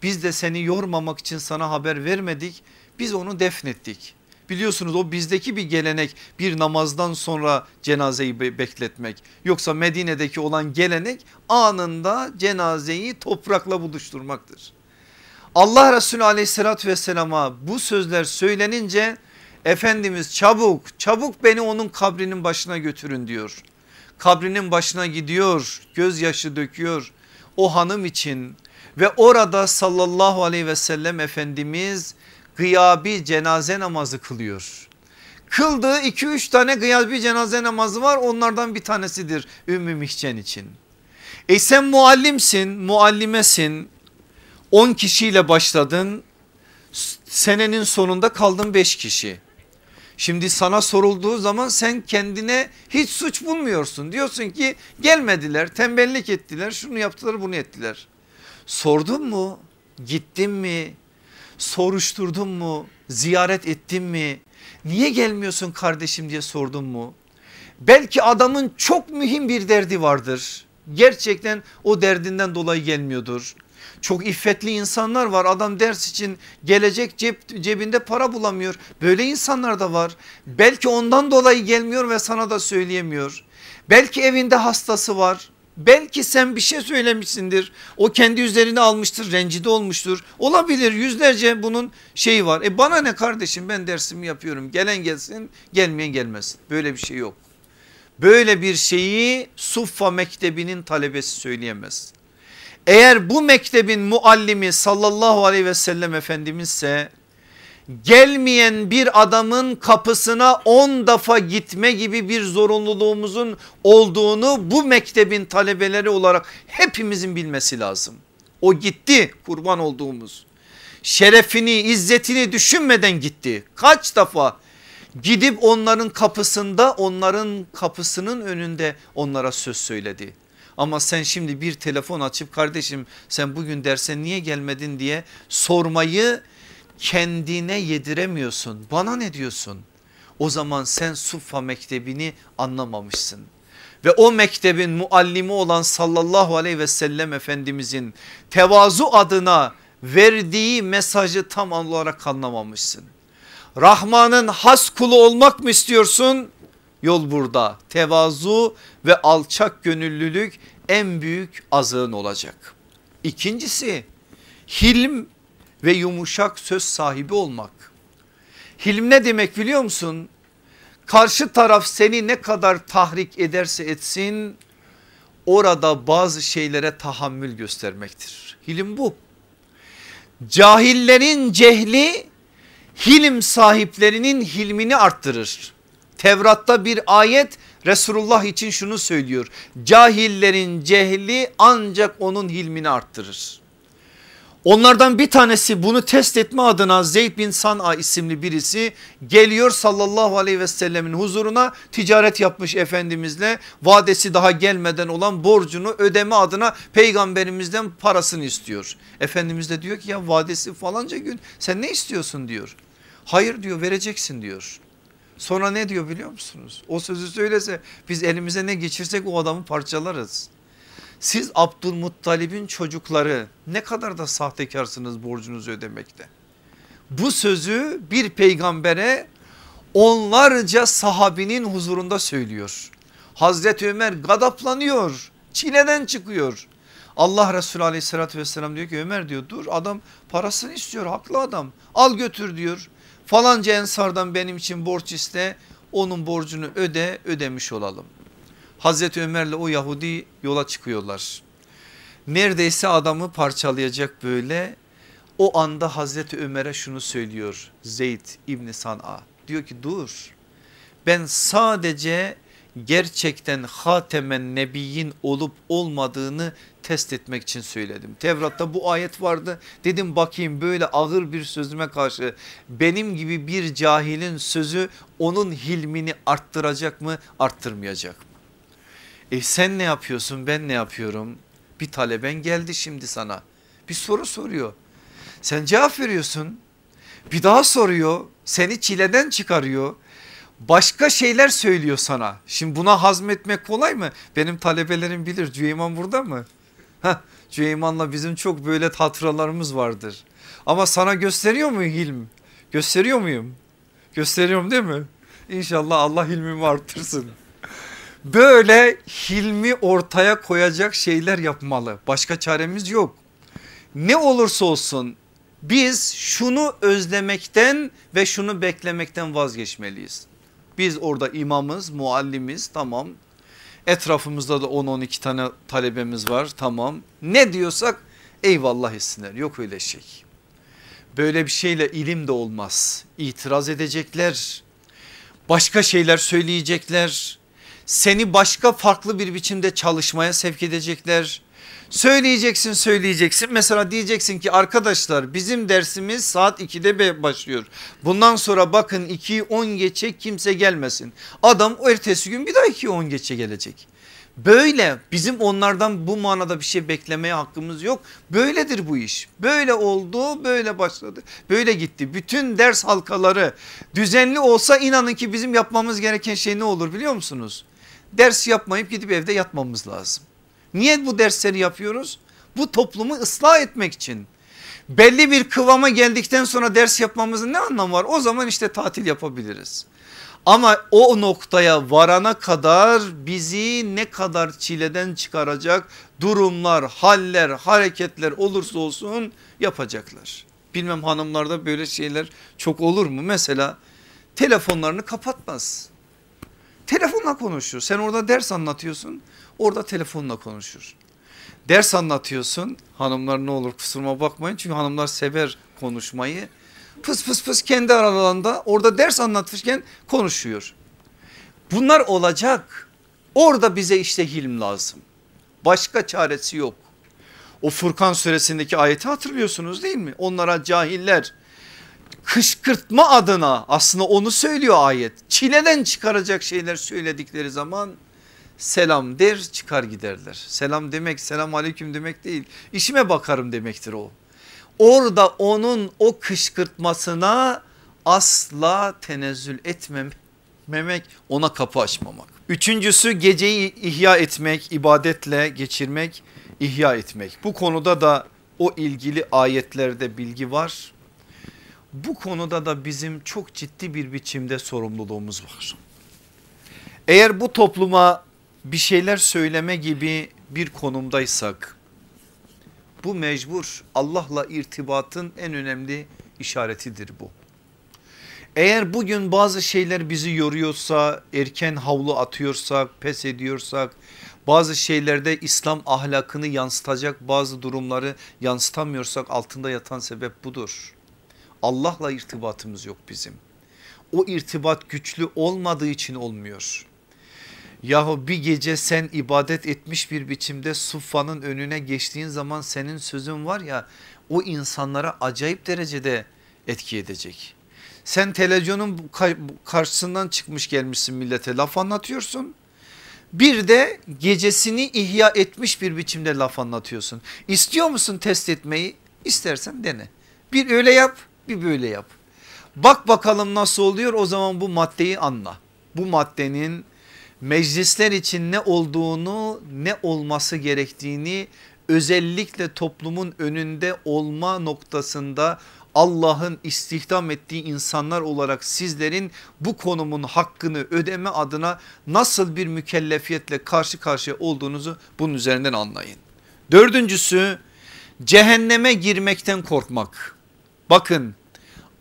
Biz de seni yormamak için sana haber vermedik biz onu defnettik. Biliyorsunuz o bizdeki bir gelenek bir namazdan sonra cenazeyi bekletmek. Yoksa Medine'deki olan gelenek anında cenazeyi toprakla buluşturmaktır. Allah Resulü aleyhissalatü vesselama bu sözler söylenince Efendimiz çabuk çabuk beni onun kabrinin başına götürün diyor. Kabrinin başına gidiyor gözyaşı döküyor o hanım için ve orada sallallahu aleyhi ve sellem Efendimiz gıyabi cenaze namazı kılıyor. Kıldığı 2-3 tane gıyabi cenaze namazı var onlardan bir tanesidir Ümmü Mihcen için. E sen muallimsin muallimesin 10 kişiyle başladın senenin sonunda kaldın 5 kişi. Şimdi sana sorulduğu zaman sen kendine hiç suç bulmuyorsun. Diyorsun ki gelmediler tembellik ettiler şunu yaptılar bunu ettiler. Sordun mu gittin mi soruşturdun mu? Ziyaret ettin mi? Niye gelmiyorsun kardeşim diye sordun mu? Belki adamın çok mühim bir derdi vardır. Gerçekten o derdinden dolayı gelmiyordur. Çok iffetli insanlar var adam ders için gelecek cep, cebinde para bulamıyor. Böyle insanlar da var. Belki ondan dolayı gelmiyor ve sana da söyleyemiyor. Belki evinde hastası var Belki sen bir şey söylemişsindir. O kendi üzerine almıştır, rencide olmuştur. Olabilir yüzlerce bunun şeyi var. E bana ne kardeşim ben dersimi yapıyorum. Gelen gelsin, gelmeyen gelmesin. Böyle bir şey yok. Böyle bir şeyi Suffa Mektebi'nin talebesi söyleyemez. Eğer bu mektebin muallimi sallallahu aleyhi ve sellem efendimizse gelmeyen bir adamın kapısına 10 defa gitme gibi bir zorunluluğumuzun olduğunu bu mektebin talebeleri olarak hepimizin bilmesi lazım. O gitti kurban olduğumuz şerefini izzetini düşünmeden gitti kaç defa gidip onların kapısında onların kapısının önünde onlara söz söyledi. Ama sen şimdi bir telefon açıp kardeşim sen bugün derse niye gelmedin diye sormayı kendine yediremiyorsun bana ne diyorsun? O zaman sen Suffa mektebini anlamamışsın. Ve o mektebin muallimi olan sallallahu aleyhi ve sellem efendimizin tevazu adına verdiği mesajı tam olarak anlamamışsın. Rahman'ın has kulu olmak mı istiyorsun? Yol burada tevazu ve alçak gönüllülük en büyük azığın olacak. İkincisi hilm ve yumuşak söz sahibi olmak. Hilm ne demek biliyor musun? Karşı taraf seni ne kadar tahrik ederse etsin orada bazı şeylere tahammül göstermektir. Hilim bu. Cahillerin cehli hilim sahiplerinin hilmini arttırır. Tevrat'ta bir ayet Resulullah için şunu söylüyor. Cahillerin cehli ancak onun hilmini arttırır. Onlardan bir tanesi bunu test etme adına Zeyd bin San'a isimli birisi geliyor sallallahu aleyhi ve sellemin huzuruna ticaret yapmış efendimizle vadesi daha gelmeden olan borcunu ödeme adına peygamberimizden parasını istiyor. Efendimiz de diyor ki ya vadesi falanca gün sen ne istiyorsun diyor. Hayır diyor vereceksin diyor. Sonra ne diyor biliyor musunuz? O sözü söylese biz elimize ne geçirsek o adamı parçalarız. Siz Abdülmuttalib'in çocukları ne kadar da sahtekarsınız borcunuzu ödemekte. Bu sözü bir peygambere onlarca sahabinin huzurunda söylüyor. Hazreti Ömer gadaplanıyor çileden çıkıyor. Allah Resulü aleyhissalatü vesselam diyor ki Ömer diyor dur adam parasını istiyor haklı adam al götür diyor. Falanca ensardan benim için borç iste onun borcunu öde ödemiş olalım. Hazreti Ömer'le o Yahudi yola çıkıyorlar. Neredeyse adamı parçalayacak böyle. O anda Hazreti Ömer'e şunu söylüyor Zeyd İbni San'a. Diyor ki dur ben sadece gerçekten hatemen nebiyin olup olmadığını test etmek için söyledim. Tevrat'ta bu ayet vardı dedim bakayım böyle ağır bir sözüme karşı benim gibi bir cahilin sözü onun hilmini arttıracak mı arttırmayacak mı? E sen ne yapıyorsun ben ne yapıyorum? Bir taleben geldi şimdi sana bir soru soruyor. Sen cevap veriyorsun bir daha soruyor seni çileden çıkarıyor başka şeyler söylüyor sana. Şimdi buna hazmetmek kolay mı? Benim talebelerim bilir Cüeyman burada mı? Heh, Cüeyman'la bizim çok böyle hatıralarımız vardır. Ama sana gösteriyor mu Hilm? Gösteriyor muyum? Gösteriyorum değil mi? İnşallah Allah hilmimi arttırsın. Böyle hilmi ortaya koyacak şeyler yapmalı. Başka çaremiz yok. Ne olursa olsun biz şunu özlemekten ve şunu beklemekten vazgeçmeliyiz. Biz orada imamız, muallimiz tamam. Etrafımızda da 10-12 tane talebemiz var tamam. Ne diyorsak eyvallah etsinler yok öyle şey. Böyle bir şeyle ilim de olmaz. İtiraz edecekler. Başka şeyler söyleyecekler. Seni başka farklı bir biçimde çalışmaya sevk edecekler. Söyleyeceksin söyleyeceksin mesela diyeceksin ki arkadaşlar bizim dersimiz saat 2'de başlıyor. Bundan sonra bakın 2'yi 10 geçe kimse gelmesin. Adam o ertesi gün bir daha 2'yi 10 geçe gelecek. Böyle bizim onlardan bu manada bir şey beklemeye hakkımız yok. Böyledir bu iş. Böyle oldu böyle başladı böyle gitti. Bütün ders halkaları düzenli olsa inanın ki bizim yapmamız gereken şey ne olur biliyor musunuz? Ders yapmayıp gidip evde yatmamız lazım. Niye bu dersleri yapıyoruz? Bu toplumu ıslah etmek için. Belli bir kıvama geldikten sonra ders yapmamızın ne anlamı var? O zaman işte tatil yapabiliriz. Ama o noktaya varana kadar bizi ne kadar çileden çıkaracak durumlar, haller, hareketler olursa olsun yapacaklar. Bilmem hanımlarda böyle şeyler çok olur mu? Mesela telefonlarını kapatmaz. Telefonla konuşuyor. Sen orada ders anlatıyorsun. Orada telefonla konuşur. Ders anlatıyorsun hanımlar ne olur kusuruma bakmayın çünkü hanımlar sever konuşmayı. Pıs pıs pıs kendi aralarında orada ders anlatırken konuşuyor. Bunlar olacak. Orada bize işte hilm lazım. Başka çaresi yok. O Furkan suresindeki ayeti hatırlıyorsunuz değil mi? Onlara cahiller kışkırtma adına aslında onu söylüyor ayet. Çileden çıkaracak şeyler söyledikleri zaman selam der çıkar giderler. Selam demek selam aleyküm demek değil işime bakarım demektir o. Orada onun o kışkırtmasına asla tenezzül etmemek ona kapı açmamak. Üçüncüsü geceyi ihya etmek ibadetle geçirmek ihya etmek. Bu konuda da o ilgili ayetlerde bilgi var. Bu konuda da bizim çok ciddi bir biçimde sorumluluğumuz var. Eğer bu topluma bir şeyler söyleme gibi bir konumdaysak bu mecbur Allah'la irtibatın en önemli işaretidir bu. Eğer bugün bazı şeyler bizi yoruyorsa, erken havlu atıyorsak, pes ediyorsak, bazı şeylerde İslam ahlakını yansıtacak bazı durumları yansıtamıyorsak altında yatan sebep budur. Allah'la irtibatımız yok bizim. O irtibat güçlü olmadığı için olmuyor. Yahu bir gece sen ibadet etmiş bir biçimde suffanın önüne geçtiğin zaman senin sözün var ya o insanlara acayip derecede etki edecek. Sen televizyonun karşısından çıkmış gelmişsin millete laf anlatıyorsun. Bir de gecesini ihya etmiş bir biçimde laf anlatıyorsun. İstiyor musun test etmeyi? İstersen dene. Bir öyle yap bir böyle yap. Bak bakalım nasıl oluyor o zaman bu maddeyi anla. Bu maddenin meclisler için ne olduğunu ne olması gerektiğini özellikle toplumun önünde olma noktasında Allah'ın istihdam ettiği insanlar olarak sizlerin bu konumun hakkını ödeme adına nasıl bir mükellefiyetle karşı karşıya olduğunuzu bunun üzerinden anlayın. Dördüncüsü cehenneme girmekten korkmak. Bakın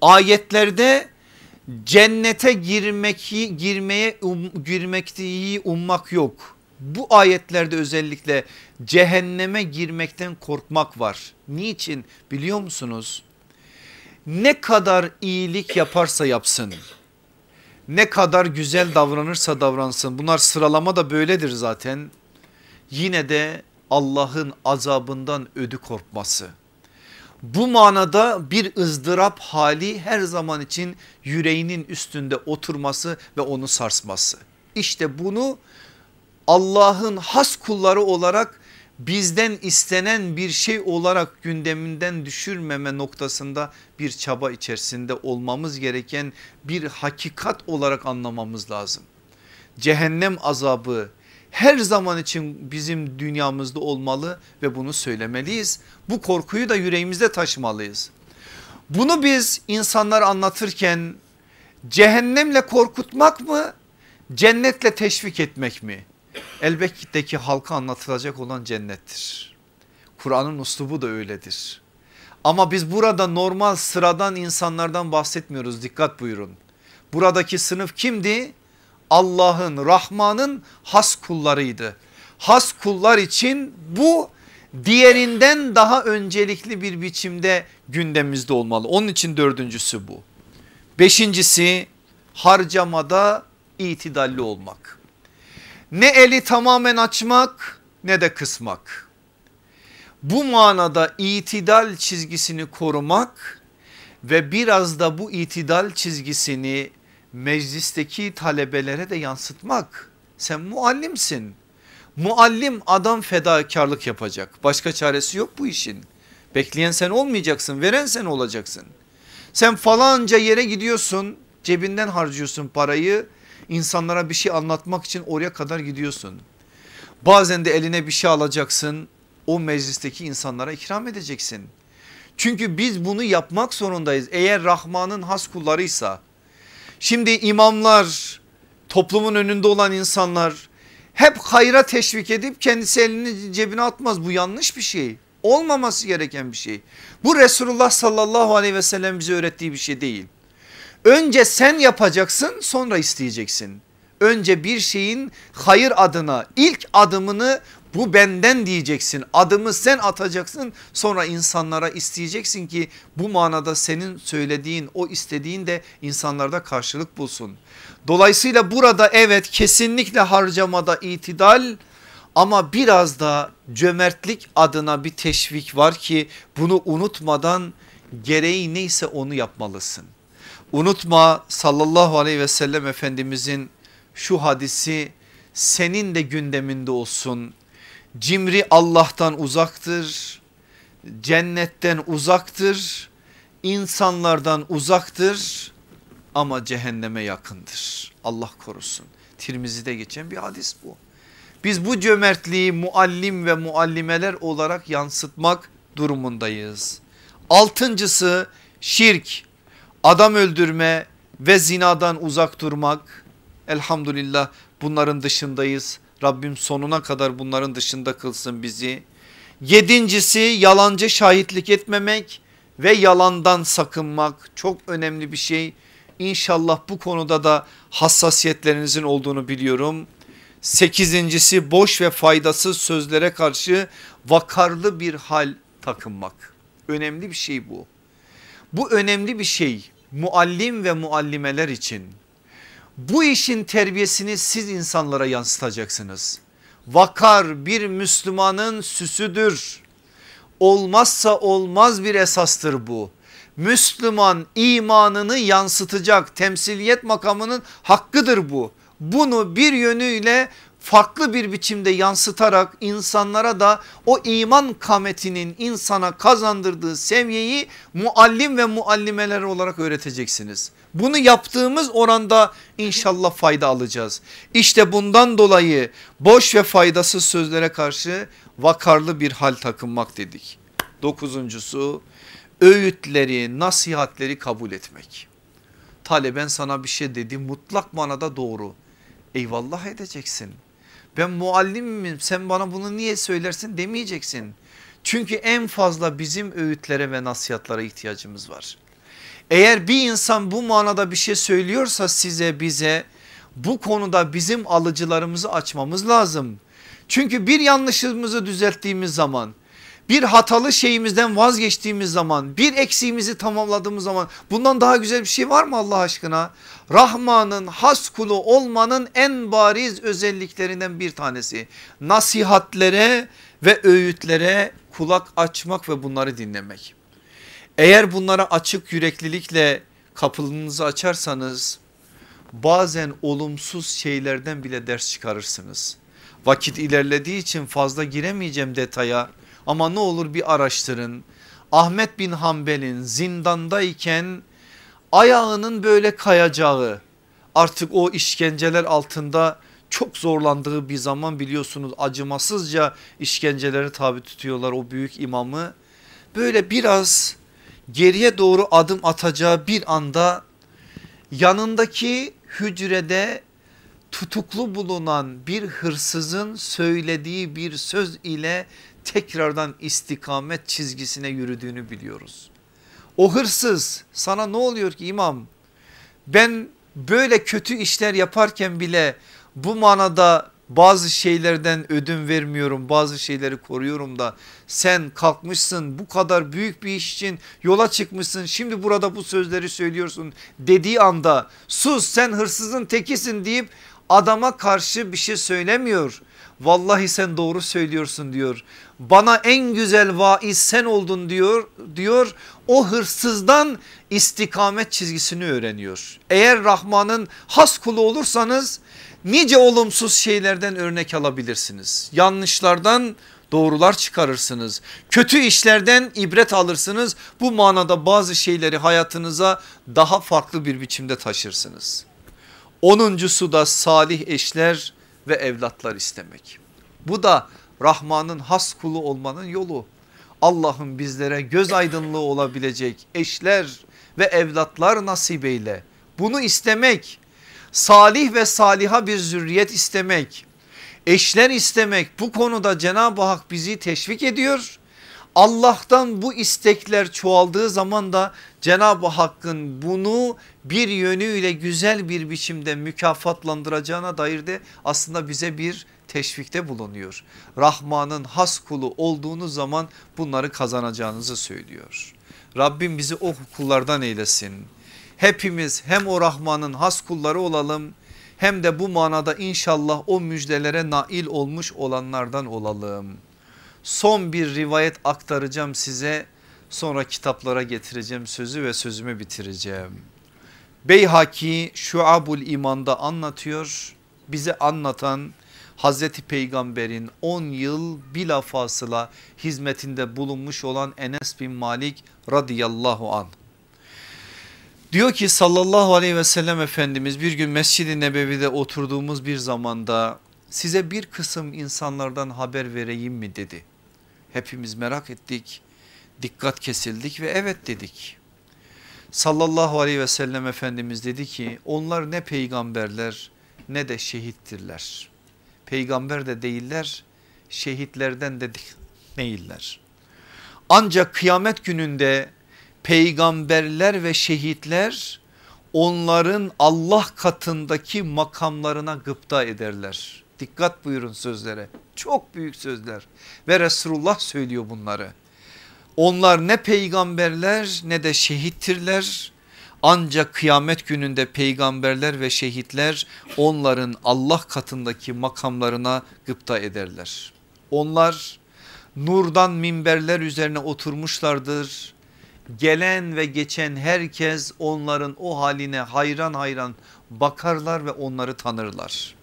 ayetlerde cennete girmek, girmeye um, girmekteyi ummak yok. Bu ayetlerde özellikle cehenneme girmekten korkmak var. Niçin biliyor musunuz? Ne kadar iyilik yaparsa yapsın, ne kadar güzel davranırsa davransın bunlar sıralama da böyledir zaten. Yine de Allah'ın azabından ödü korkması. Bu manada bir ızdırap hali her zaman için yüreğinin üstünde oturması ve onu sarsması. İşte bunu Allah'ın has kulları olarak bizden istenen bir şey olarak gündeminden düşürmeme noktasında bir çaba içerisinde olmamız gereken bir hakikat olarak anlamamız lazım. Cehennem azabı her zaman için bizim dünyamızda olmalı ve bunu söylemeliyiz. Bu korkuyu da yüreğimizde taşımalıyız. Bunu biz insanlar anlatırken cehennemle korkutmak mı cennetle teşvik etmek mi? Elbette ki halka anlatılacak olan cennettir. Kur'an'ın uslubu da öyledir. Ama biz burada normal sıradan insanlardan bahsetmiyoruz dikkat buyurun. Buradaki sınıf kimdi? Allah'ın Rahman'ın has kullarıydı. Has kullar için bu diğerinden daha öncelikli bir biçimde gündemimizde olmalı. Onun için dördüncüsü bu. Beşincisi harcamada itidalli olmak. Ne eli tamamen açmak ne de kısmak. Bu manada itidal çizgisini korumak ve biraz da bu itidal çizgisini meclisteki talebelere de yansıtmak. Sen muallimsin. Muallim adam fedakarlık yapacak. Başka çaresi yok bu işin. Bekleyen sen olmayacaksın veren sen olacaksın. Sen falanca yere gidiyorsun cebinden harcıyorsun parayı insanlara bir şey anlatmak için oraya kadar gidiyorsun. Bazen de eline bir şey alacaksın o meclisteki insanlara ikram edeceksin. Çünkü biz bunu yapmak zorundayız. Eğer Rahman'ın has kullarıysa Şimdi imamlar toplumun önünde olan insanlar hep hayra teşvik edip kendisi elini cebine atmaz. Bu yanlış bir şey. Olmaması gereken bir şey. Bu Resulullah sallallahu aleyhi ve sellem bize öğrettiği bir şey değil. Önce sen yapacaksın sonra isteyeceksin. Önce bir şeyin hayır adına ilk adımını bu benden diyeceksin adımı sen atacaksın sonra insanlara isteyeceksin ki bu manada senin söylediğin o istediğin de insanlarda karşılık bulsun. Dolayısıyla burada evet kesinlikle harcamada itidal ama biraz da cömertlik adına bir teşvik var ki bunu unutmadan gereği neyse onu yapmalısın. Unutma sallallahu aleyhi ve sellem efendimizin şu hadisi senin de gündeminde olsun Cimri Allah'tan uzaktır. Cennetten uzaktır. insanlardan uzaktır ama cehenneme yakındır. Allah korusun. Tirmizi'de geçen bir hadis bu. Biz bu cömertliği muallim ve muallimeler olarak yansıtmak durumundayız. Altıncısı şirk, adam öldürme ve zinadan uzak durmak. Elhamdülillah bunların dışındayız. Rabbim sonuna kadar bunların dışında kılsın bizi. Yedincisi yalancı şahitlik etmemek ve yalandan sakınmak çok önemli bir şey. İnşallah bu konuda da hassasiyetlerinizin olduğunu biliyorum. Sekizincisi boş ve faydasız sözlere karşı vakarlı bir hal takınmak. Önemli bir şey bu. Bu önemli bir şey muallim ve muallimeler için. Bu işin terbiyesini siz insanlara yansıtacaksınız. Vakar bir Müslümanın süsüdür. Olmazsa olmaz bir esastır bu. Müslüman imanını yansıtacak temsiliyet makamının hakkıdır bu. Bunu bir yönüyle farklı bir biçimde yansıtarak insanlara da o iman kametinin insana kazandırdığı seviyeyi muallim ve muallimeler olarak öğreteceksiniz. Bunu yaptığımız oranda inşallah fayda alacağız. İşte bundan dolayı boş ve faydasız sözlere karşı vakarlı bir hal takınmak dedik. Dokuzuncusu öğütleri nasihatleri kabul etmek. Taleben sana bir şey dedi mutlak manada doğru. Eyvallah edeceksin. Ben muallimim sen bana bunu niye söylersin demeyeceksin. Çünkü en fazla bizim öğütlere ve nasihatlara ihtiyacımız var. Eğer bir insan bu manada bir şey söylüyorsa size bize bu konuda bizim alıcılarımızı açmamız lazım. Çünkü bir yanlışımızı düzelttiğimiz zaman bir hatalı şeyimizden vazgeçtiğimiz zaman bir eksiğimizi tamamladığımız zaman bundan daha güzel bir şey var mı Allah aşkına? Rahman'ın has kulu olmanın en bariz özelliklerinden bir tanesi nasihatlere ve öğütlere kulak açmak ve bunları dinlemek. Eğer bunlara açık yüreklilikle kapınızı açarsanız bazen olumsuz şeylerden bile ders çıkarırsınız. Vakit ilerlediği için fazla giremeyeceğim detaya ama ne olur bir araştırın. Ahmet bin Hanbel'in zindandayken ayağının böyle kayacağı artık o işkenceler altında çok zorlandığı bir zaman biliyorsunuz acımasızca işkencelere tabi tutuyorlar o büyük imamı. Böyle biraz geriye doğru adım atacağı bir anda yanındaki hücrede tutuklu bulunan bir hırsızın söylediği bir söz ile tekrardan istikamet çizgisine yürüdüğünü biliyoruz. O hırsız sana ne oluyor ki imam ben böyle kötü işler yaparken bile bu manada bazı şeylerden ödün vermiyorum bazı şeyleri koruyorum da sen kalkmışsın bu kadar büyük bir iş için yola çıkmışsın şimdi burada bu sözleri söylüyorsun dediği anda sus sen hırsızın tekisin deyip adama karşı bir şey söylemiyor. Vallahi sen doğru söylüyorsun diyor. Bana en güzel vaiz sen oldun diyor. Diyor o hırsızdan istikamet çizgisini öğreniyor. Eğer Rahman'ın has kulu olursanız nice olumsuz şeylerden örnek alabilirsiniz. Yanlışlardan doğrular çıkarırsınız. Kötü işlerden ibret alırsınız. Bu manada bazı şeyleri hayatınıza daha farklı bir biçimde taşırsınız. Onuncusu da salih eşler ve evlatlar istemek. Bu da Rahman'ın has kulu olmanın yolu. Allah'ın bizlere göz aydınlığı olabilecek eşler ve evlatlar nasip. Bunu istemek salih ve saliha bir zürriyet istemek eşler istemek bu konuda Cenab-ı Hak bizi teşvik ediyor. Allah'tan bu istekler çoğaldığı zaman da Cenab-ı Hakk'ın bunu bir yönüyle güzel bir biçimde mükafatlandıracağına dair de aslında bize bir teşvikte bulunuyor. Rahman'ın has kulu olduğunuz zaman bunları kazanacağınızı söylüyor. Rabbim bizi o kullardan eylesin. Hepimiz hem o Rahman'ın has kulları olalım hem de bu manada inşallah o müjdelere nail olmuş olanlardan olalım. Son bir rivayet aktaracağım size sonra kitaplara getireceğim sözü ve sözümü bitireceğim. Beyhaki Şuabul İman'da anlatıyor bize anlatan Hazreti Peygamber'in 10 yıl bilafasıla hizmetinde bulunmuş olan Enes bin Malik radıyallahu an. Diyor ki sallallahu aleyhi ve sellem Efendimiz bir gün Mescid-i Nebevi'de oturduğumuz bir zamanda size bir kısım insanlardan haber vereyim mi dedi. Hepimiz merak ettik dikkat kesildik ve evet dedik. Sallallahu aleyhi ve sellem Efendimiz dedi ki onlar ne peygamberler ne de şehittirler. Peygamber de değiller şehitlerden de değiller. Ancak kıyamet gününde peygamberler ve şehitler onların Allah katındaki makamlarına gıpta ederler. Dikkat buyurun sözlere çok büyük sözler ve Resulullah söylüyor bunları. Onlar ne peygamberler ne de şehittirler Ancak kıyamet gününde peygamberler ve şehitler onların Allah katındaki makamlarına gıpta ederler. Onlar nurdan minberler üzerine oturmuşlardır. Gelen ve geçen herkes onların o haline hayran hayran bakarlar ve onları tanırlar.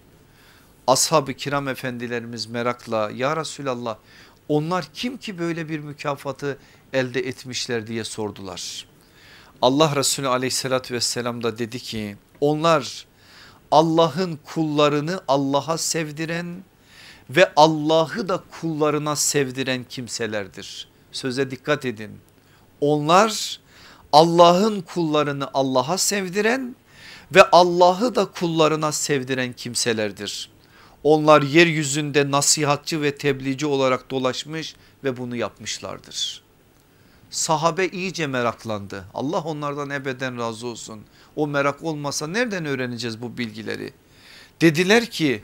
Ashab-ı kiram efendilerimiz merakla ya Resulallah onlar kim ki böyle bir mükafatı elde etmişler diye sordular. Allah Resulü aleyhissalatü vesselam da dedi ki onlar Allah'ın kullarını Allah'a sevdiren ve Allah'ı da kullarına sevdiren kimselerdir. Söze dikkat edin. Onlar Allah'ın kullarını Allah'a sevdiren ve Allah'ı da kullarına sevdiren kimselerdir. Onlar yeryüzünde nasihatçı ve tebliğci olarak dolaşmış ve bunu yapmışlardır. Sahabe iyice meraklandı. Allah onlardan ebeden razı olsun. O merak olmasa nereden öğreneceğiz bu bilgileri? Dediler ki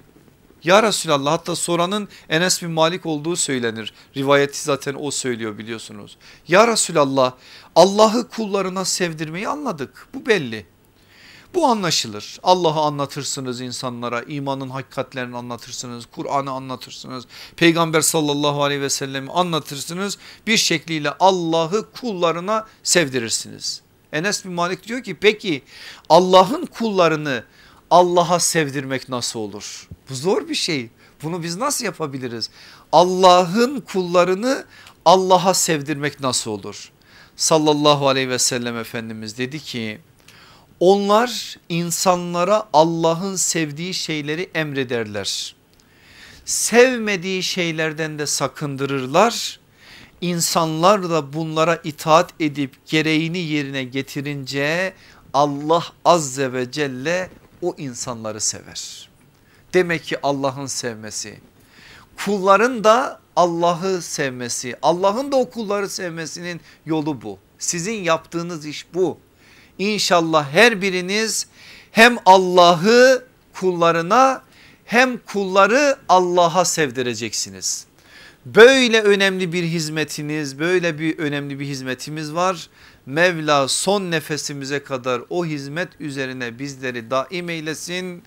ya Resulallah hatta soranın Enes bin Malik olduğu söylenir. Rivayeti zaten o söylüyor biliyorsunuz. Ya Resulallah Allah'ı kullarına sevdirmeyi anladık bu belli. Bu anlaşılır. Allah'ı anlatırsınız insanlara, imanın hakikatlerini anlatırsınız, Kur'an'ı anlatırsınız, Peygamber sallallahu aleyhi ve sellemi anlatırsınız. Bir şekliyle Allah'ı kullarına sevdirirsiniz. Enes bin Malik diyor ki peki Allah'ın kullarını Allah'a sevdirmek nasıl olur? Bu zor bir şey. Bunu biz nasıl yapabiliriz? Allah'ın kullarını Allah'a sevdirmek nasıl olur? Sallallahu aleyhi ve sellem Efendimiz dedi ki onlar insanlara Allah'ın sevdiği şeyleri emrederler. Sevmediği şeylerden de sakındırırlar. İnsanlar da bunlara itaat edip gereğini yerine getirince Allah azze ve celle o insanları sever. Demek ki Allah'ın sevmesi kulların da Allah'ı sevmesi Allah'ın da o kulları sevmesinin yolu bu. Sizin yaptığınız iş bu. İnşallah her biriniz hem Allah'ı kullarına hem kulları Allah'a sevdireceksiniz. Böyle önemli bir hizmetiniz böyle bir önemli bir hizmetimiz var. Mevla son nefesimize kadar o hizmet üzerine bizleri daim eylesin.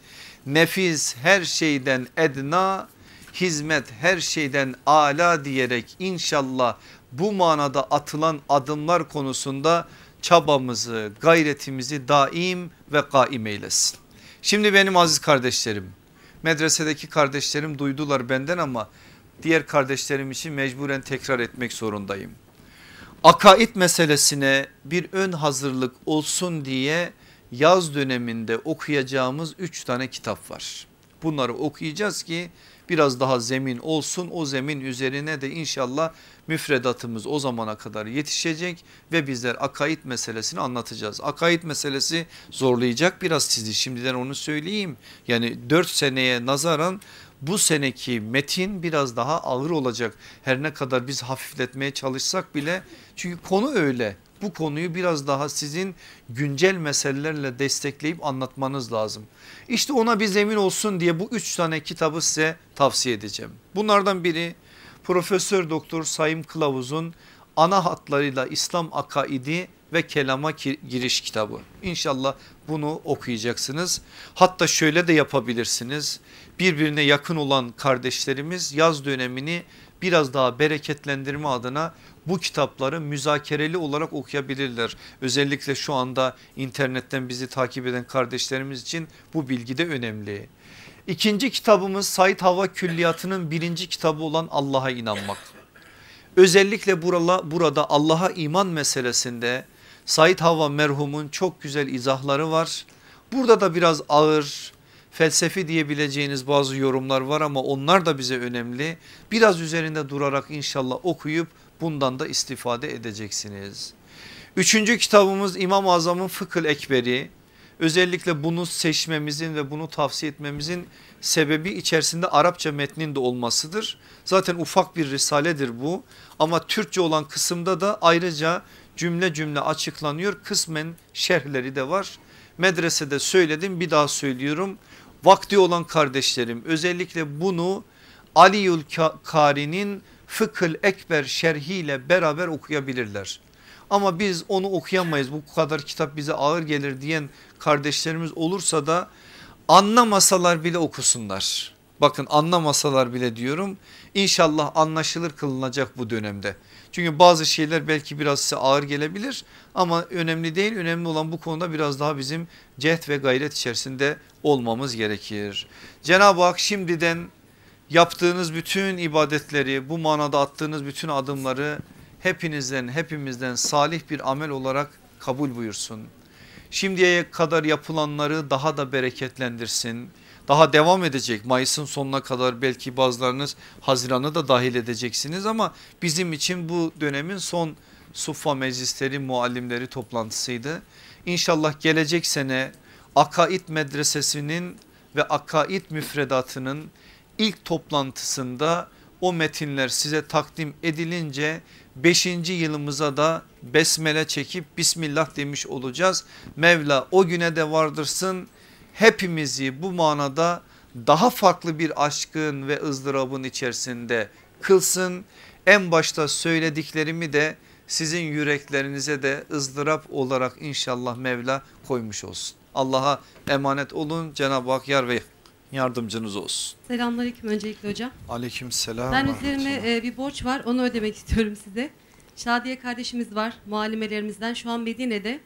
Nefis her şeyden edna hizmet her şeyden ala diyerek inşallah bu manada atılan adımlar konusunda çabamızı gayretimizi daim ve kaim eylesin. Şimdi benim aziz kardeşlerim medresedeki kardeşlerim duydular benden ama diğer kardeşlerim için mecburen tekrar etmek zorundayım. Akaid meselesine bir ön hazırlık olsun diye yaz döneminde okuyacağımız üç tane kitap var. Bunları okuyacağız ki biraz daha zemin olsun o zemin üzerine de inşallah müfredatımız o zamana kadar yetişecek ve bizler akaid meselesini anlatacağız. Akaid meselesi zorlayacak biraz sizi şimdiden onu söyleyeyim. Yani 4 seneye nazaran bu seneki metin biraz daha ağır olacak. Her ne kadar biz hafifletmeye çalışsak bile çünkü konu öyle. Bu konuyu biraz daha sizin güncel meselelerle destekleyip anlatmanız lazım. İşte ona bir zemin olsun diye bu üç tane kitabı size tavsiye edeceğim. Bunlardan biri Profesör Doktor Sayım Kılavuz'un ana hatlarıyla İslam akaidi ve kelama giriş kitabı. İnşallah bunu okuyacaksınız. Hatta şöyle de yapabilirsiniz. Birbirine yakın olan kardeşlerimiz yaz dönemini biraz daha bereketlendirme adına bu kitapları müzakereli olarak okuyabilirler. Özellikle şu anda internetten bizi takip eden kardeşlerimiz için bu bilgi de önemli. İkinci kitabımız Said Hava Külliyatı'nın birinci kitabı olan Allah'a inanmak. Özellikle burada, burada Allah'a iman meselesinde Said Hava merhumun çok güzel izahları var. Burada da biraz ağır felsefi diyebileceğiniz bazı yorumlar var ama onlar da bize önemli. Biraz üzerinde durarak inşallah okuyup bundan da istifade edeceksiniz. Üçüncü kitabımız İmam-ı Azam'ın Fıkıl Ekberi. Özellikle bunu seçmemizin ve bunu tavsiye etmemizin sebebi içerisinde Arapça metnin de olmasıdır. Zaten ufak bir risaledir bu ama Türkçe olan kısımda da ayrıca cümle cümle açıklanıyor. Kısmen şerhleri de var. Medresede söyledim bir daha söylüyorum. Vakti olan kardeşlerim özellikle bunu Aliül Kari'nin Fıkıl Ekber şerhiyle beraber okuyabilirler. Ama biz onu okuyamayız bu kadar kitap bize ağır gelir diyen kardeşlerimiz olursa da anlamasalar bile okusunlar. Bakın anlamasalar bile diyorum inşallah anlaşılır kılınacak bu dönemde. Çünkü bazı şeyler belki biraz size ağır gelebilir ama önemli değil. Önemli olan bu konuda biraz daha bizim cehd ve gayret içerisinde olmamız gerekir. Cenab-ı Hak şimdiden yaptığınız bütün ibadetleri bu manada attığınız bütün adımları hepinizden hepimizden salih bir amel olarak kabul buyursun. Şimdiye kadar yapılanları daha da bereketlendirsin. Daha devam edecek Mayıs'ın sonuna kadar belki bazılarınız Haziran'ı da dahil edeceksiniz ama bizim için bu dönemin son Suffa meclisleri muallimleri toplantısıydı. İnşallah gelecek sene Akaid Medresesi'nin ve Akaid müfredatının ilk toplantısında o metinler size takdim edilince 5. yılımıza da besmele çekip Bismillah demiş olacağız. Mevla o güne de vardırsın hepimizi bu manada daha farklı bir aşkın ve ızdırabın içerisinde kılsın. En başta söylediklerimi de sizin yüreklerinize de ızdırap olarak inşallah Mevla koymuş olsun. Allah'a emanet olun Cenab-ı Hak yar ve yardımcınız olsun. Selamünaleyküm öncelikle hocam. Aleyküm selam. Ben üzerime e, bir borç var onu ödemek istiyorum size. Şadiye kardeşimiz var muallimelerimizden şu an Medine'de.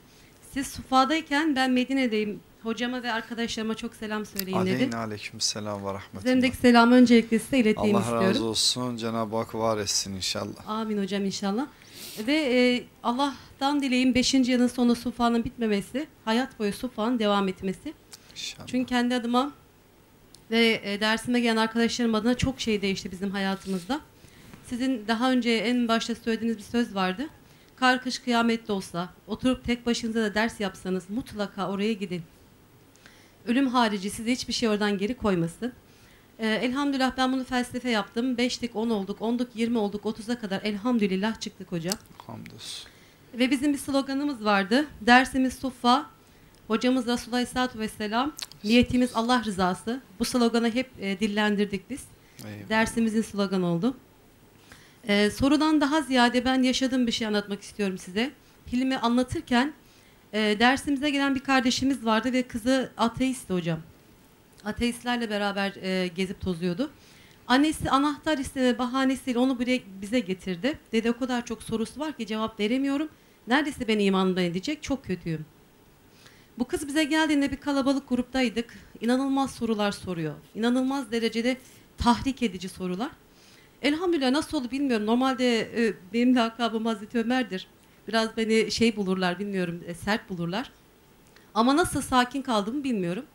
Siz Sufa'dayken ben Medine'deyim. Hocama ve arkadaşlarıma çok selam söyleyin dedi. Aleyhine aleyküm selam ve rahmetullah. Üzerindeki selamı öncelikle size ileteyim Allah istiyorum. razı olsun Cenab-ı Hak var etsin inşallah. Amin hocam inşallah. Ve e, Allah'tan dileğim 5. yılın sonu Sufa'nın bitmemesi, hayat boyu Sufa'nın devam etmesi. İnşallah. Çünkü kendi adıma ve e, dersime gelen arkadaşlarım adına çok şey değişti bizim hayatımızda. Sizin daha önce en başta söylediğiniz bir söz vardı. Kar kış kıyamet de olsa oturup tek başınıza da ders yapsanız mutlaka oraya gidin. Ölüm harici size hiçbir şey oradan geri koymasın. Ee, elhamdülillah ben bunu felsefe yaptım. 5'lik 10 olduk, 10'luk 20 olduk, 30'a kadar elhamdülillah çıktık hocam. Hamdolsun. Ve bizim bir sloganımız vardı. Dersimiz Suffa, hocamız Resulullah Aleyhisselatü Vesselam, niyetimiz Allah rızası. Bu sloganı hep e, dillendirdik biz. Eyvallah. Dersimizin sloganı oldu. Ee, sorudan daha ziyade ben yaşadığım bir şey anlatmak istiyorum size. Filmi anlatırken e, dersimize gelen bir kardeşimiz vardı ve kızı ateistti hocam. Ateistlerle beraber e, gezip tozuyordu. Annesi anahtar isteme bahanesiyle onu buraya bize getirdi. Dedi o kadar çok sorusu var ki cevap veremiyorum. Neredeyse beni imandan edecek çok kötüyüm. Bu kız bize geldiğinde bir kalabalık gruptaydık. İnanılmaz sorular soruyor. İnanılmaz derecede tahrik edici sorular. Elhamdülillah nasıl oldu bilmiyorum. Normalde e, benim lakabım Hazreti Ömer'dir. Biraz beni şey bulurlar bilmiyorum e, sert bulurlar. Ama nasıl sakin kaldığımı bilmiyorum.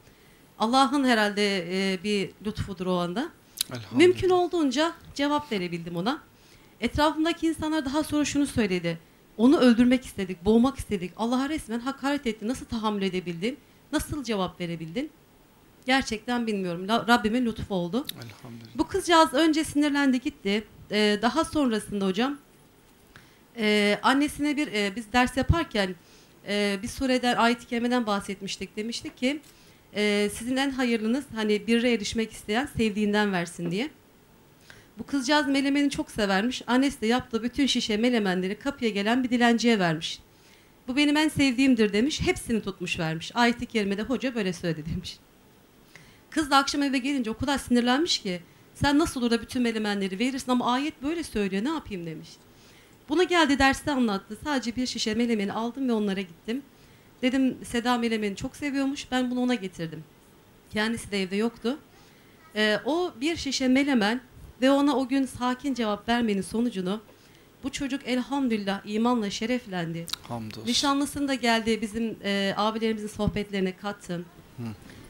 Allah'ın herhalde e, bir lütfudur o anda. Mümkün olduğunca cevap verebildim ona. Etrafımdaki insanlar daha sonra şunu söyledi. Onu öldürmek istedik, boğmak istedik. Allah'a resmen hakaret etti. Nasıl tahammül edebildin? Nasıl cevap verebildin? Gerçekten bilmiyorum. Rabbimin lütfu oldu. Elhamdülillah. Bu kızcağız önce sinirlendi gitti. Ee, daha sonrasında hocam e, annesine bir e, biz ders yaparken e, bir sureden ayet-i bahsetmiştik. Demiştik ki e, sizin en hayırlınız hani birre erişmek isteyen sevdiğinden versin diye. Bu kızcağız melemeni çok severmiş. Annesi de yaptığı bütün şişe melemenleri kapıya gelen bir dilenciye vermiş. Bu benim en sevdiğimdir demiş. Hepsini tutmuş vermiş. Ayet-i kerimede hoca böyle söyledi demiş. Kız da akşam eve gelince o kadar sinirlenmiş ki sen nasıl orada bütün melemenleri verirsin ama ayet böyle söylüyor ne yapayım demiş. Bunu geldi derste anlattı. Sadece bir şişe melemeni aldım ve onlara gittim. Dedim Seda melemeni çok seviyormuş ben bunu ona getirdim. Kendisi de evde yoktu. Ee, o bir şişe melemen ve ona o gün sakin cevap vermenin sonucunu bu çocuk elhamdülillah imanla şereflendi. Hamdolsun. Nişanlısını da geldi bizim e, abilerimizin sohbetlerine kattım.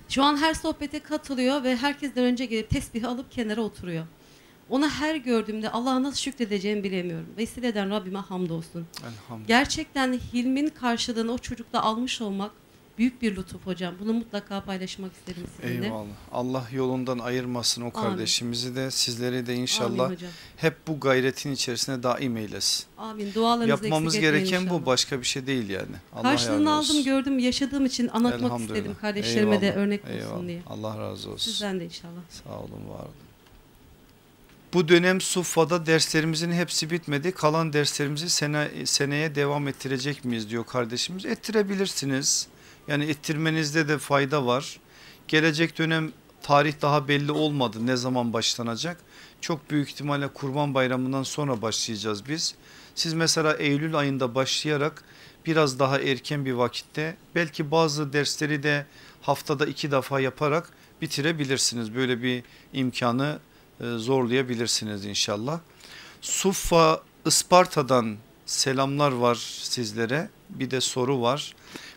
Şu an her sohbete katılıyor ve herkesten önce gelip tesbihi alıp kenara oturuyor. Onu her gördüğümde Allah'a nasıl şükredeceğimi bilemiyorum. Vesileden Rabbime hamdolsun. Elhamdülillah. Gerçekten hilmin karşılığını o çocukta almış olmak büyük bir lütuf hocam. Bunu mutlaka paylaşmak isterim sizinle. Eyvallah. Allah yolundan ayırmasın o kardeşimizi de sizleri de inşallah Amin hep bu gayretin içerisine daim eylesin. Amin. Dualarınızı Yapmamız gereken bu inşallah. başka bir şey değil yani. Allah Karşılığını aldım, gördüm, yaşadığım için anlatmak istedim. Kardeşlerime de Eyvallah, örnek eyvallah. olsun diye. Allah razı olsun. Sizden de inşallah. Sağ olun var olun. Bu dönem Suffa'da derslerimizin hepsi bitmedi. Kalan derslerimizi sene, seneye devam ettirecek miyiz diyor kardeşimiz. Ettirebilirsiniz. Yani ettirmenizde de fayda var. Gelecek dönem tarih daha belli olmadı ne zaman başlanacak. Çok büyük ihtimalle kurban bayramından sonra başlayacağız biz. Siz mesela Eylül ayında başlayarak biraz daha erken bir vakitte belki bazı dersleri de haftada iki defa yaparak bitirebilirsiniz. Böyle bir imkanı zorlayabilirsiniz inşallah. Suffa Isparta'dan selamlar var sizlere bir de soru var.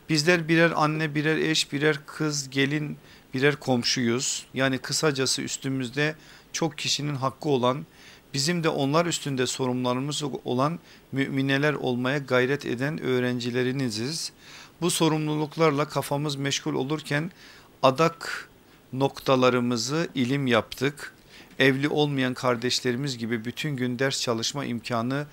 Bizler birer anne birer eş birer kız gelin birer komşuyuz. Yani kısacası üstümüzde çok kişinin hakkı olan bizim de onlar üstünde sorumlularımız olan mümineler olmaya gayret eden öğrencileriniziz. Bu sorumluluklarla kafamız meşgul olurken adak noktalarımızı ilim yaptık. Evli olmayan kardeşlerimiz gibi bütün gün ders çalışma imkanı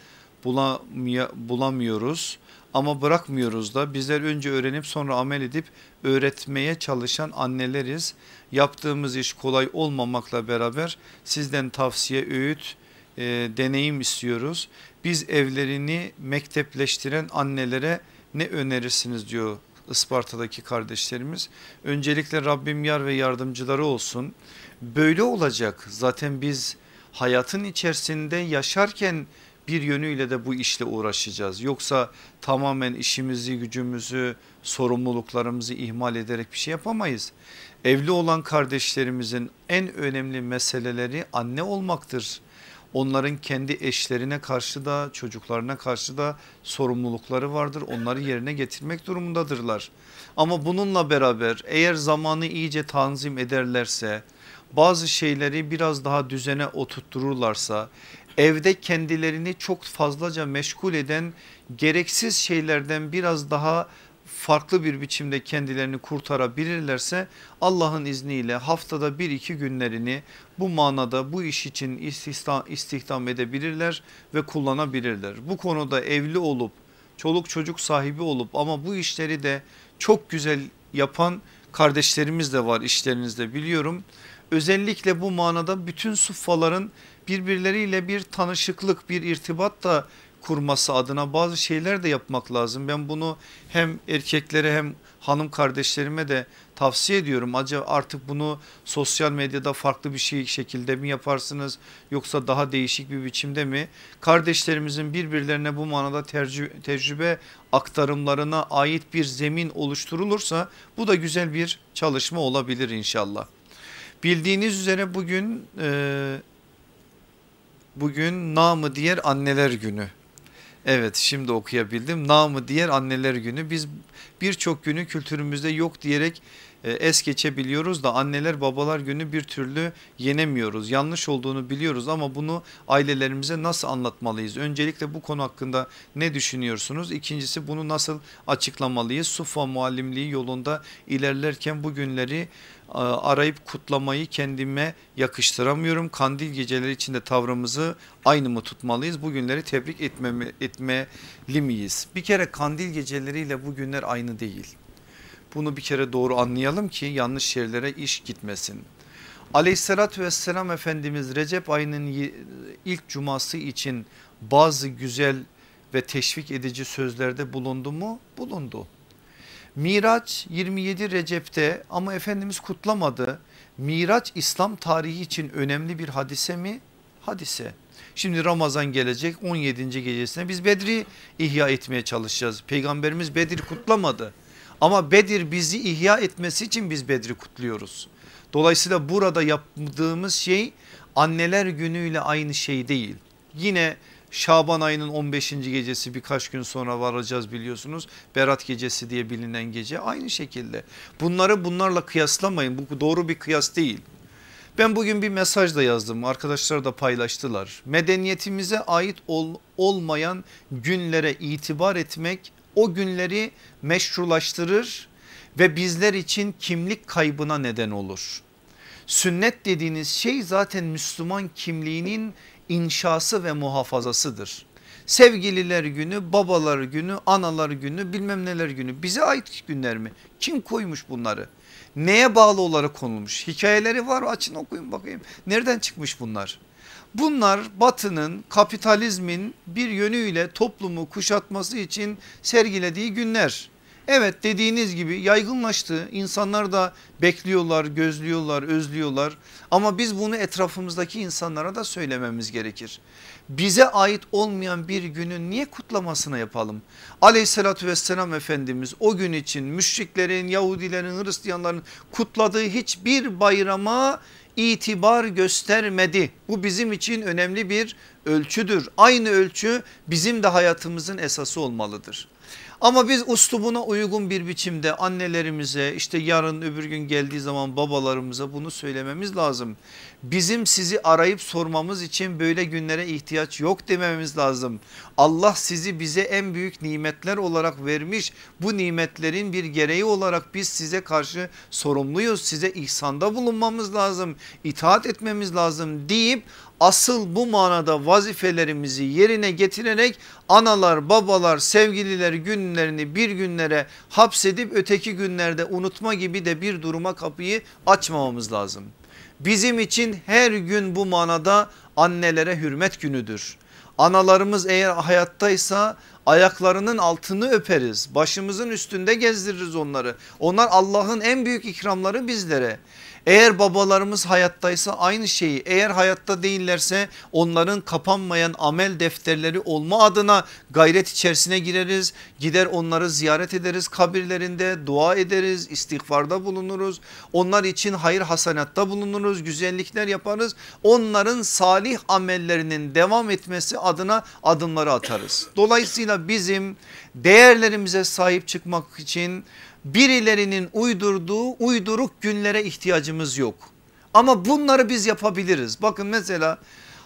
bulamıyoruz ama bırakmıyoruz da bizler önce öğrenip sonra amel edip öğretmeye çalışan anneleriz. Yaptığımız iş kolay olmamakla beraber sizden tavsiye, öğüt, e, deneyim istiyoruz. Biz evlerini mektepleştiren annelere ne önerirsiniz diyor Isparta'daki kardeşlerimiz. Öncelikle Rabbim yar ve yardımcıları olsun. Böyle olacak zaten biz hayatın içerisinde yaşarken bir yönüyle de bu işle uğraşacağız. Yoksa tamamen işimizi, gücümüzü, sorumluluklarımızı ihmal ederek bir şey yapamayız. Evli olan kardeşlerimizin en önemli meseleleri anne olmaktır. Onların kendi eşlerine karşı da çocuklarına karşı da sorumlulukları vardır. Onları yerine getirmek durumundadırlar. Ama bununla beraber eğer zamanı iyice tanzim ederlerse bazı şeyleri biraz daha düzene oturttururlarsa evde kendilerini çok fazlaca meşgul eden gereksiz şeylerden biraz daha farklı bir biçimde kendilerini kurtarabilirlerse Allah'ın izniyle haftada bir iki günlerini bu manada bu iş için istihdam, edebilirler ve kullanabilirler. Bu konuda evli olup çoluk çocuk sahibi olup ama bu işleri de çok güzel yapan kardeşlerimiz de var işlerinizde biliyorum. Özellikle bu manada bütün suffaların birbirleriyle bir tanışıklık bir irtibat da kurması adına bazı şeyler de yapmak lazım. Ben bunu hem erkeklere hem hanım kardeşlerime de tavsiye ediyorum. Acaba artık bunu sosyal medyada farklı bir şey şekilde mi yaparsınız yoksa daha değişik bir biçimde mi? Kardeşlerimizin birbirlerine bu manada tecrübe, aktarımlarına ait bir zemin oluşturulursa bu da güzel bir çalışma olabilir inşallah. Bildiğiniz üzere bugün e, bugün namı diğer anneler günü. Evet şimdi okuyabildim. Namı diğer anneler günü. Biz birçok günü kültürümüzde yok diyerek es geçebiliyoruz da anneler babalar günü bir türlü yenemiyoruz. Yanlış olduğunu biliyoruz ama bunu ailelerimize nasıl anlatmalıyız? Öncelikle bu konu hakkında ne düşünüyorsunuz? İkincisi bunu nasıl açıklamalıyız? Sufa muallimliği yolunda ilerlerken bu günleri e, arayıp kutlamayı kendime yakıştıramıyorum. Kandil geceleri içinde tavrımızı aynı mı tutmalıyız? Bugünleri tebrik etmeme, etmeli miyiz? Bir kere kandil geceleriyle bu günler aynı değil. Bunu bir kere doğru anlayalım ki yanlış yerlere iş gitmesin. Aleyhissalatü vesselam Efendimiz Recep ayının ilk cuması için bazı güzel ve teşvik edici sözlerde bulundu mu? Bulundu. Miraç 27 Recep'te ama Efendimiz kutlamadı. Miraç İslam tarihi için önemli bir hadise mi? Hadise. Şimdi Ramazan gelecek 17. gecesine biz Bedri ihya etmeye çalışacağız. Peygamberimiz Bedir kutlamadı. Ama Bedir bizi ihya etmesi için biz Bedir'i kutluyoruz. Dolayısıyla burada yaptığımız şey anneler günüyle aynı şey değil. Yine Şaban ayının 15. gecesi birkaç gün sonra varacağız biliyorsunuz. Berat gecesi diye bilinen gece aynı şekilde. Bunları bunlarla kıyaslamayın bu doğru bir kıyas değil. Ben bugün bir mesaj da yazdım arkadaşlar da paylaştılar. Medeniyetimize ait ol, olmayan günlere itibar etmek o günleri meşrulaştırır ve bizler için kimlik kaybına neden olur. Sünnet dediğiniz şey zaten Müslüman kimliğinin inşası ve muhafazasıdır. Sevgililer günü, babalar günü, analar günü, bilmem neler günü bize ait günler mi? Kim koymuş bunları? Neye bağlı olarak konulmuş? Hikayeleri var açın okuyun bakayım. Nereden çıkmış bunlar? Bunlar batının kapitalizmin bir yönüyle toplumu kuşatması için sergilediği günler. Evet dediğiniz gibi yaygınlaştı. İnsanlar da bekliyorlar, gözlüyorlar, özlüyorlar. Ama biz bunu etrafımızdaki insanlara da söylememiz gerekir. Bize ait olmayan bir günün niye kutlamasını yapalım? Aleyhissalatü vesselam Efendimiz o gün için müşriklerin, Yahudilerin, Hristiyanların kutladığı hiçbir bayrama itibar göstermedi. Bu bizim için önemli bir ölçüdür. Aynı ölçü bizim de hayatımızın esası olmalıdır. Ama biz uslubuna uygun bir biçimde annelerimize işte yarın öbür gün geldiği zaman babalarımıza bunu söylememiz lazım. Bizim sizi arayıp sormamız için böyle günlere ihtiyaç yok dememiz lazım. Allah sizi bize en büyük nimetler olarak vermiş. Bu nimetlerin bir gereği olarak biz size karşı sorumluyuz. Size ihsanda bulunmamız lazım. itaat etmemiz lazım deyip asıl bu manada vazifelerimizi yerine getirerek analar babalar sevgililer günlerini bir günlere hapsedip öteki günlerde unutma gibi de bir duruma kapıyı açmamamız lazım. Bizim için her gün bu manada annelere hürmet günüdür. Analarımız eğer hayattaysa ayaklarının altını öperiz. Başımızın üstünde gezdiririz onları. Onlar Allah'ın en büyük ikramları bizlere. Eğer babalarımız hayattaysa aynı şeyi eğer hayatta değillerse onların kapanmayan amel defterleri olma adına gayret içerisine gireriz. Gider onları ziyaret ederiz kabirlerinde dua ederiz istiğfarda bulunuruz. Onlar için hayır hasanatta bulunuruz güzellikler yaparız. Onların salih amellerinin devam etmesi adına adımları atarız. Dolayısıyla bizim değerlerimize sahip çıkmak için birilerinin uydurduğu uyduruk günlere ihtiyacımız yok. Ama bunları biz yapabiliriz. Bakın mesela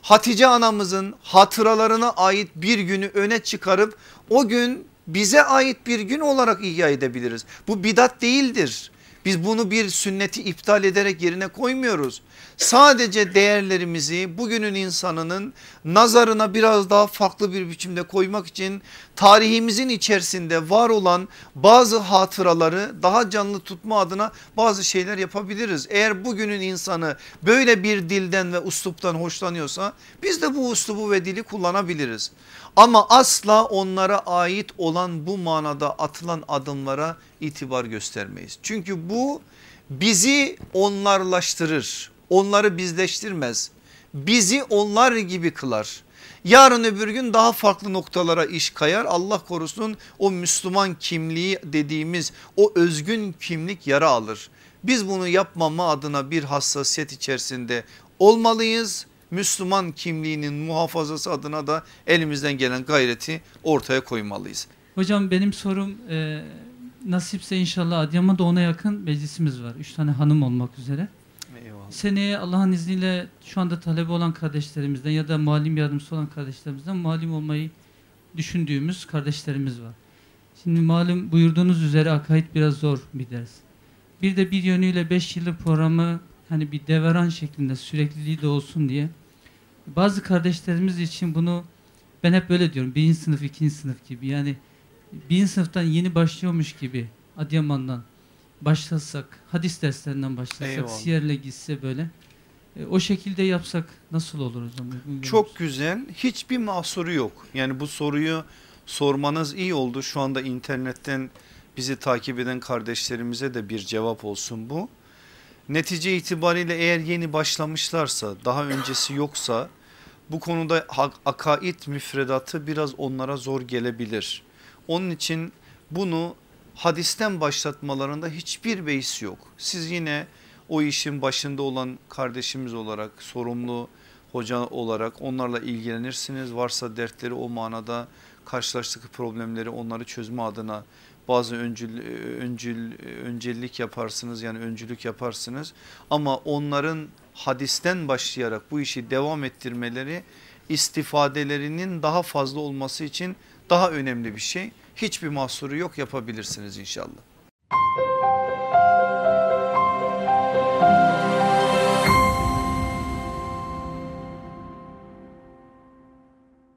Hatice anamızın hatıralarına ait bir günü öne çıkarıp o gün bize ait bir gün olarak ihya edebiliriz. Bu bidat değildir. Biz bunu bir sünneti iptal ederek yerine koymuyoruz. Sadece değerlerimizi bugünün insanının nazarına biraz daha farklı bir biçimde koymak için tarihimizin içerisinde var olan bazı hatıraları daha canlı tutma adına bazı şeyler yapabiliriz. Eğer bugünün insanı böyle bir dilden ve usluptan hoşlanıyorsa biz de bu uslubu ve dili kullanabiliriz. Ama asla onlara ait olan bu manada atılan adımlara itibar göstermeyiz. Çünkü bu bizi onlarlaştırır onları bizleştirmez. Bizi onlar gibi kılar. Yarın öbür gün daha farklı noktalara iş kayar. Allah korusun o Müslüman kimliği dediğimiz o özgün kimlik yara alır. Biz bunu yapmama adına bir hassasiyet içerisinde olmalıyız. Müslüman kimliğinin muhafazası adına da elimizden gelen gayreti ortaya koymalıyız. Hocam benim sorum e, nasipse inşallah Adıyaman'da ona yakın meclisimiz var. Üç tane hanım olmak üzere. Seneye Allah'ın izniyle şu anda talebe olan kardeşlerimizden ya da muallim yardımcısı olan kardeşlerimizden muallim olmayı düşündüğümüz kardeşlerimiz var. Şimdi malum buyurduğunuz üzere akaid biraz zor bir ders. Bir de bir yönüyle 5 yıllık programı hani bir deveran şeklinde sürekliliği de olsun diye bazı kardeşlerimiz için bunu ben hep böyle diyorum birinci sınıf ikinci sınıf gibi yani birinci sınıftan yeni başlıyormuş gibi Adıyaman'dan başlasak, hadis derslerinden başlasak, Eyvallah. siyerle gitse böyle. E, o şekilde yapsak nasıl olur hocam? Çok güzel. Hiçbir mahsuru yok. Yani bu soruyu sormanız iyi oldu. Şu anda internetten bizi takip eden kardeşlerimize de bir cevap olsun bu. Netice itibariyle eğer yeni başlamışlarsa, daha öncesi yoksa bu konuda akaid müfredatı biraz onlara zor gelebilir. Onun için bunu hadisten başlatmalarında hiçbir beis yok. Siz yine o işin başında olan kardeşimiz olarak sorumlu hoca olarak onlarla ilgilenirsiniz. Varsa dertleri o manada karşılaştığı problemleri onları çözme adına bazı öncül, öncül, öncelik yaparsınız yani öncülük yaparsınız. Ama onların hadisten başlayarak bu işi devam ettirmeleri istifadelerinin daha fazla olması için daha önemli bir şey hiçbir mahsuru yok yapabilirsiniz inşallah.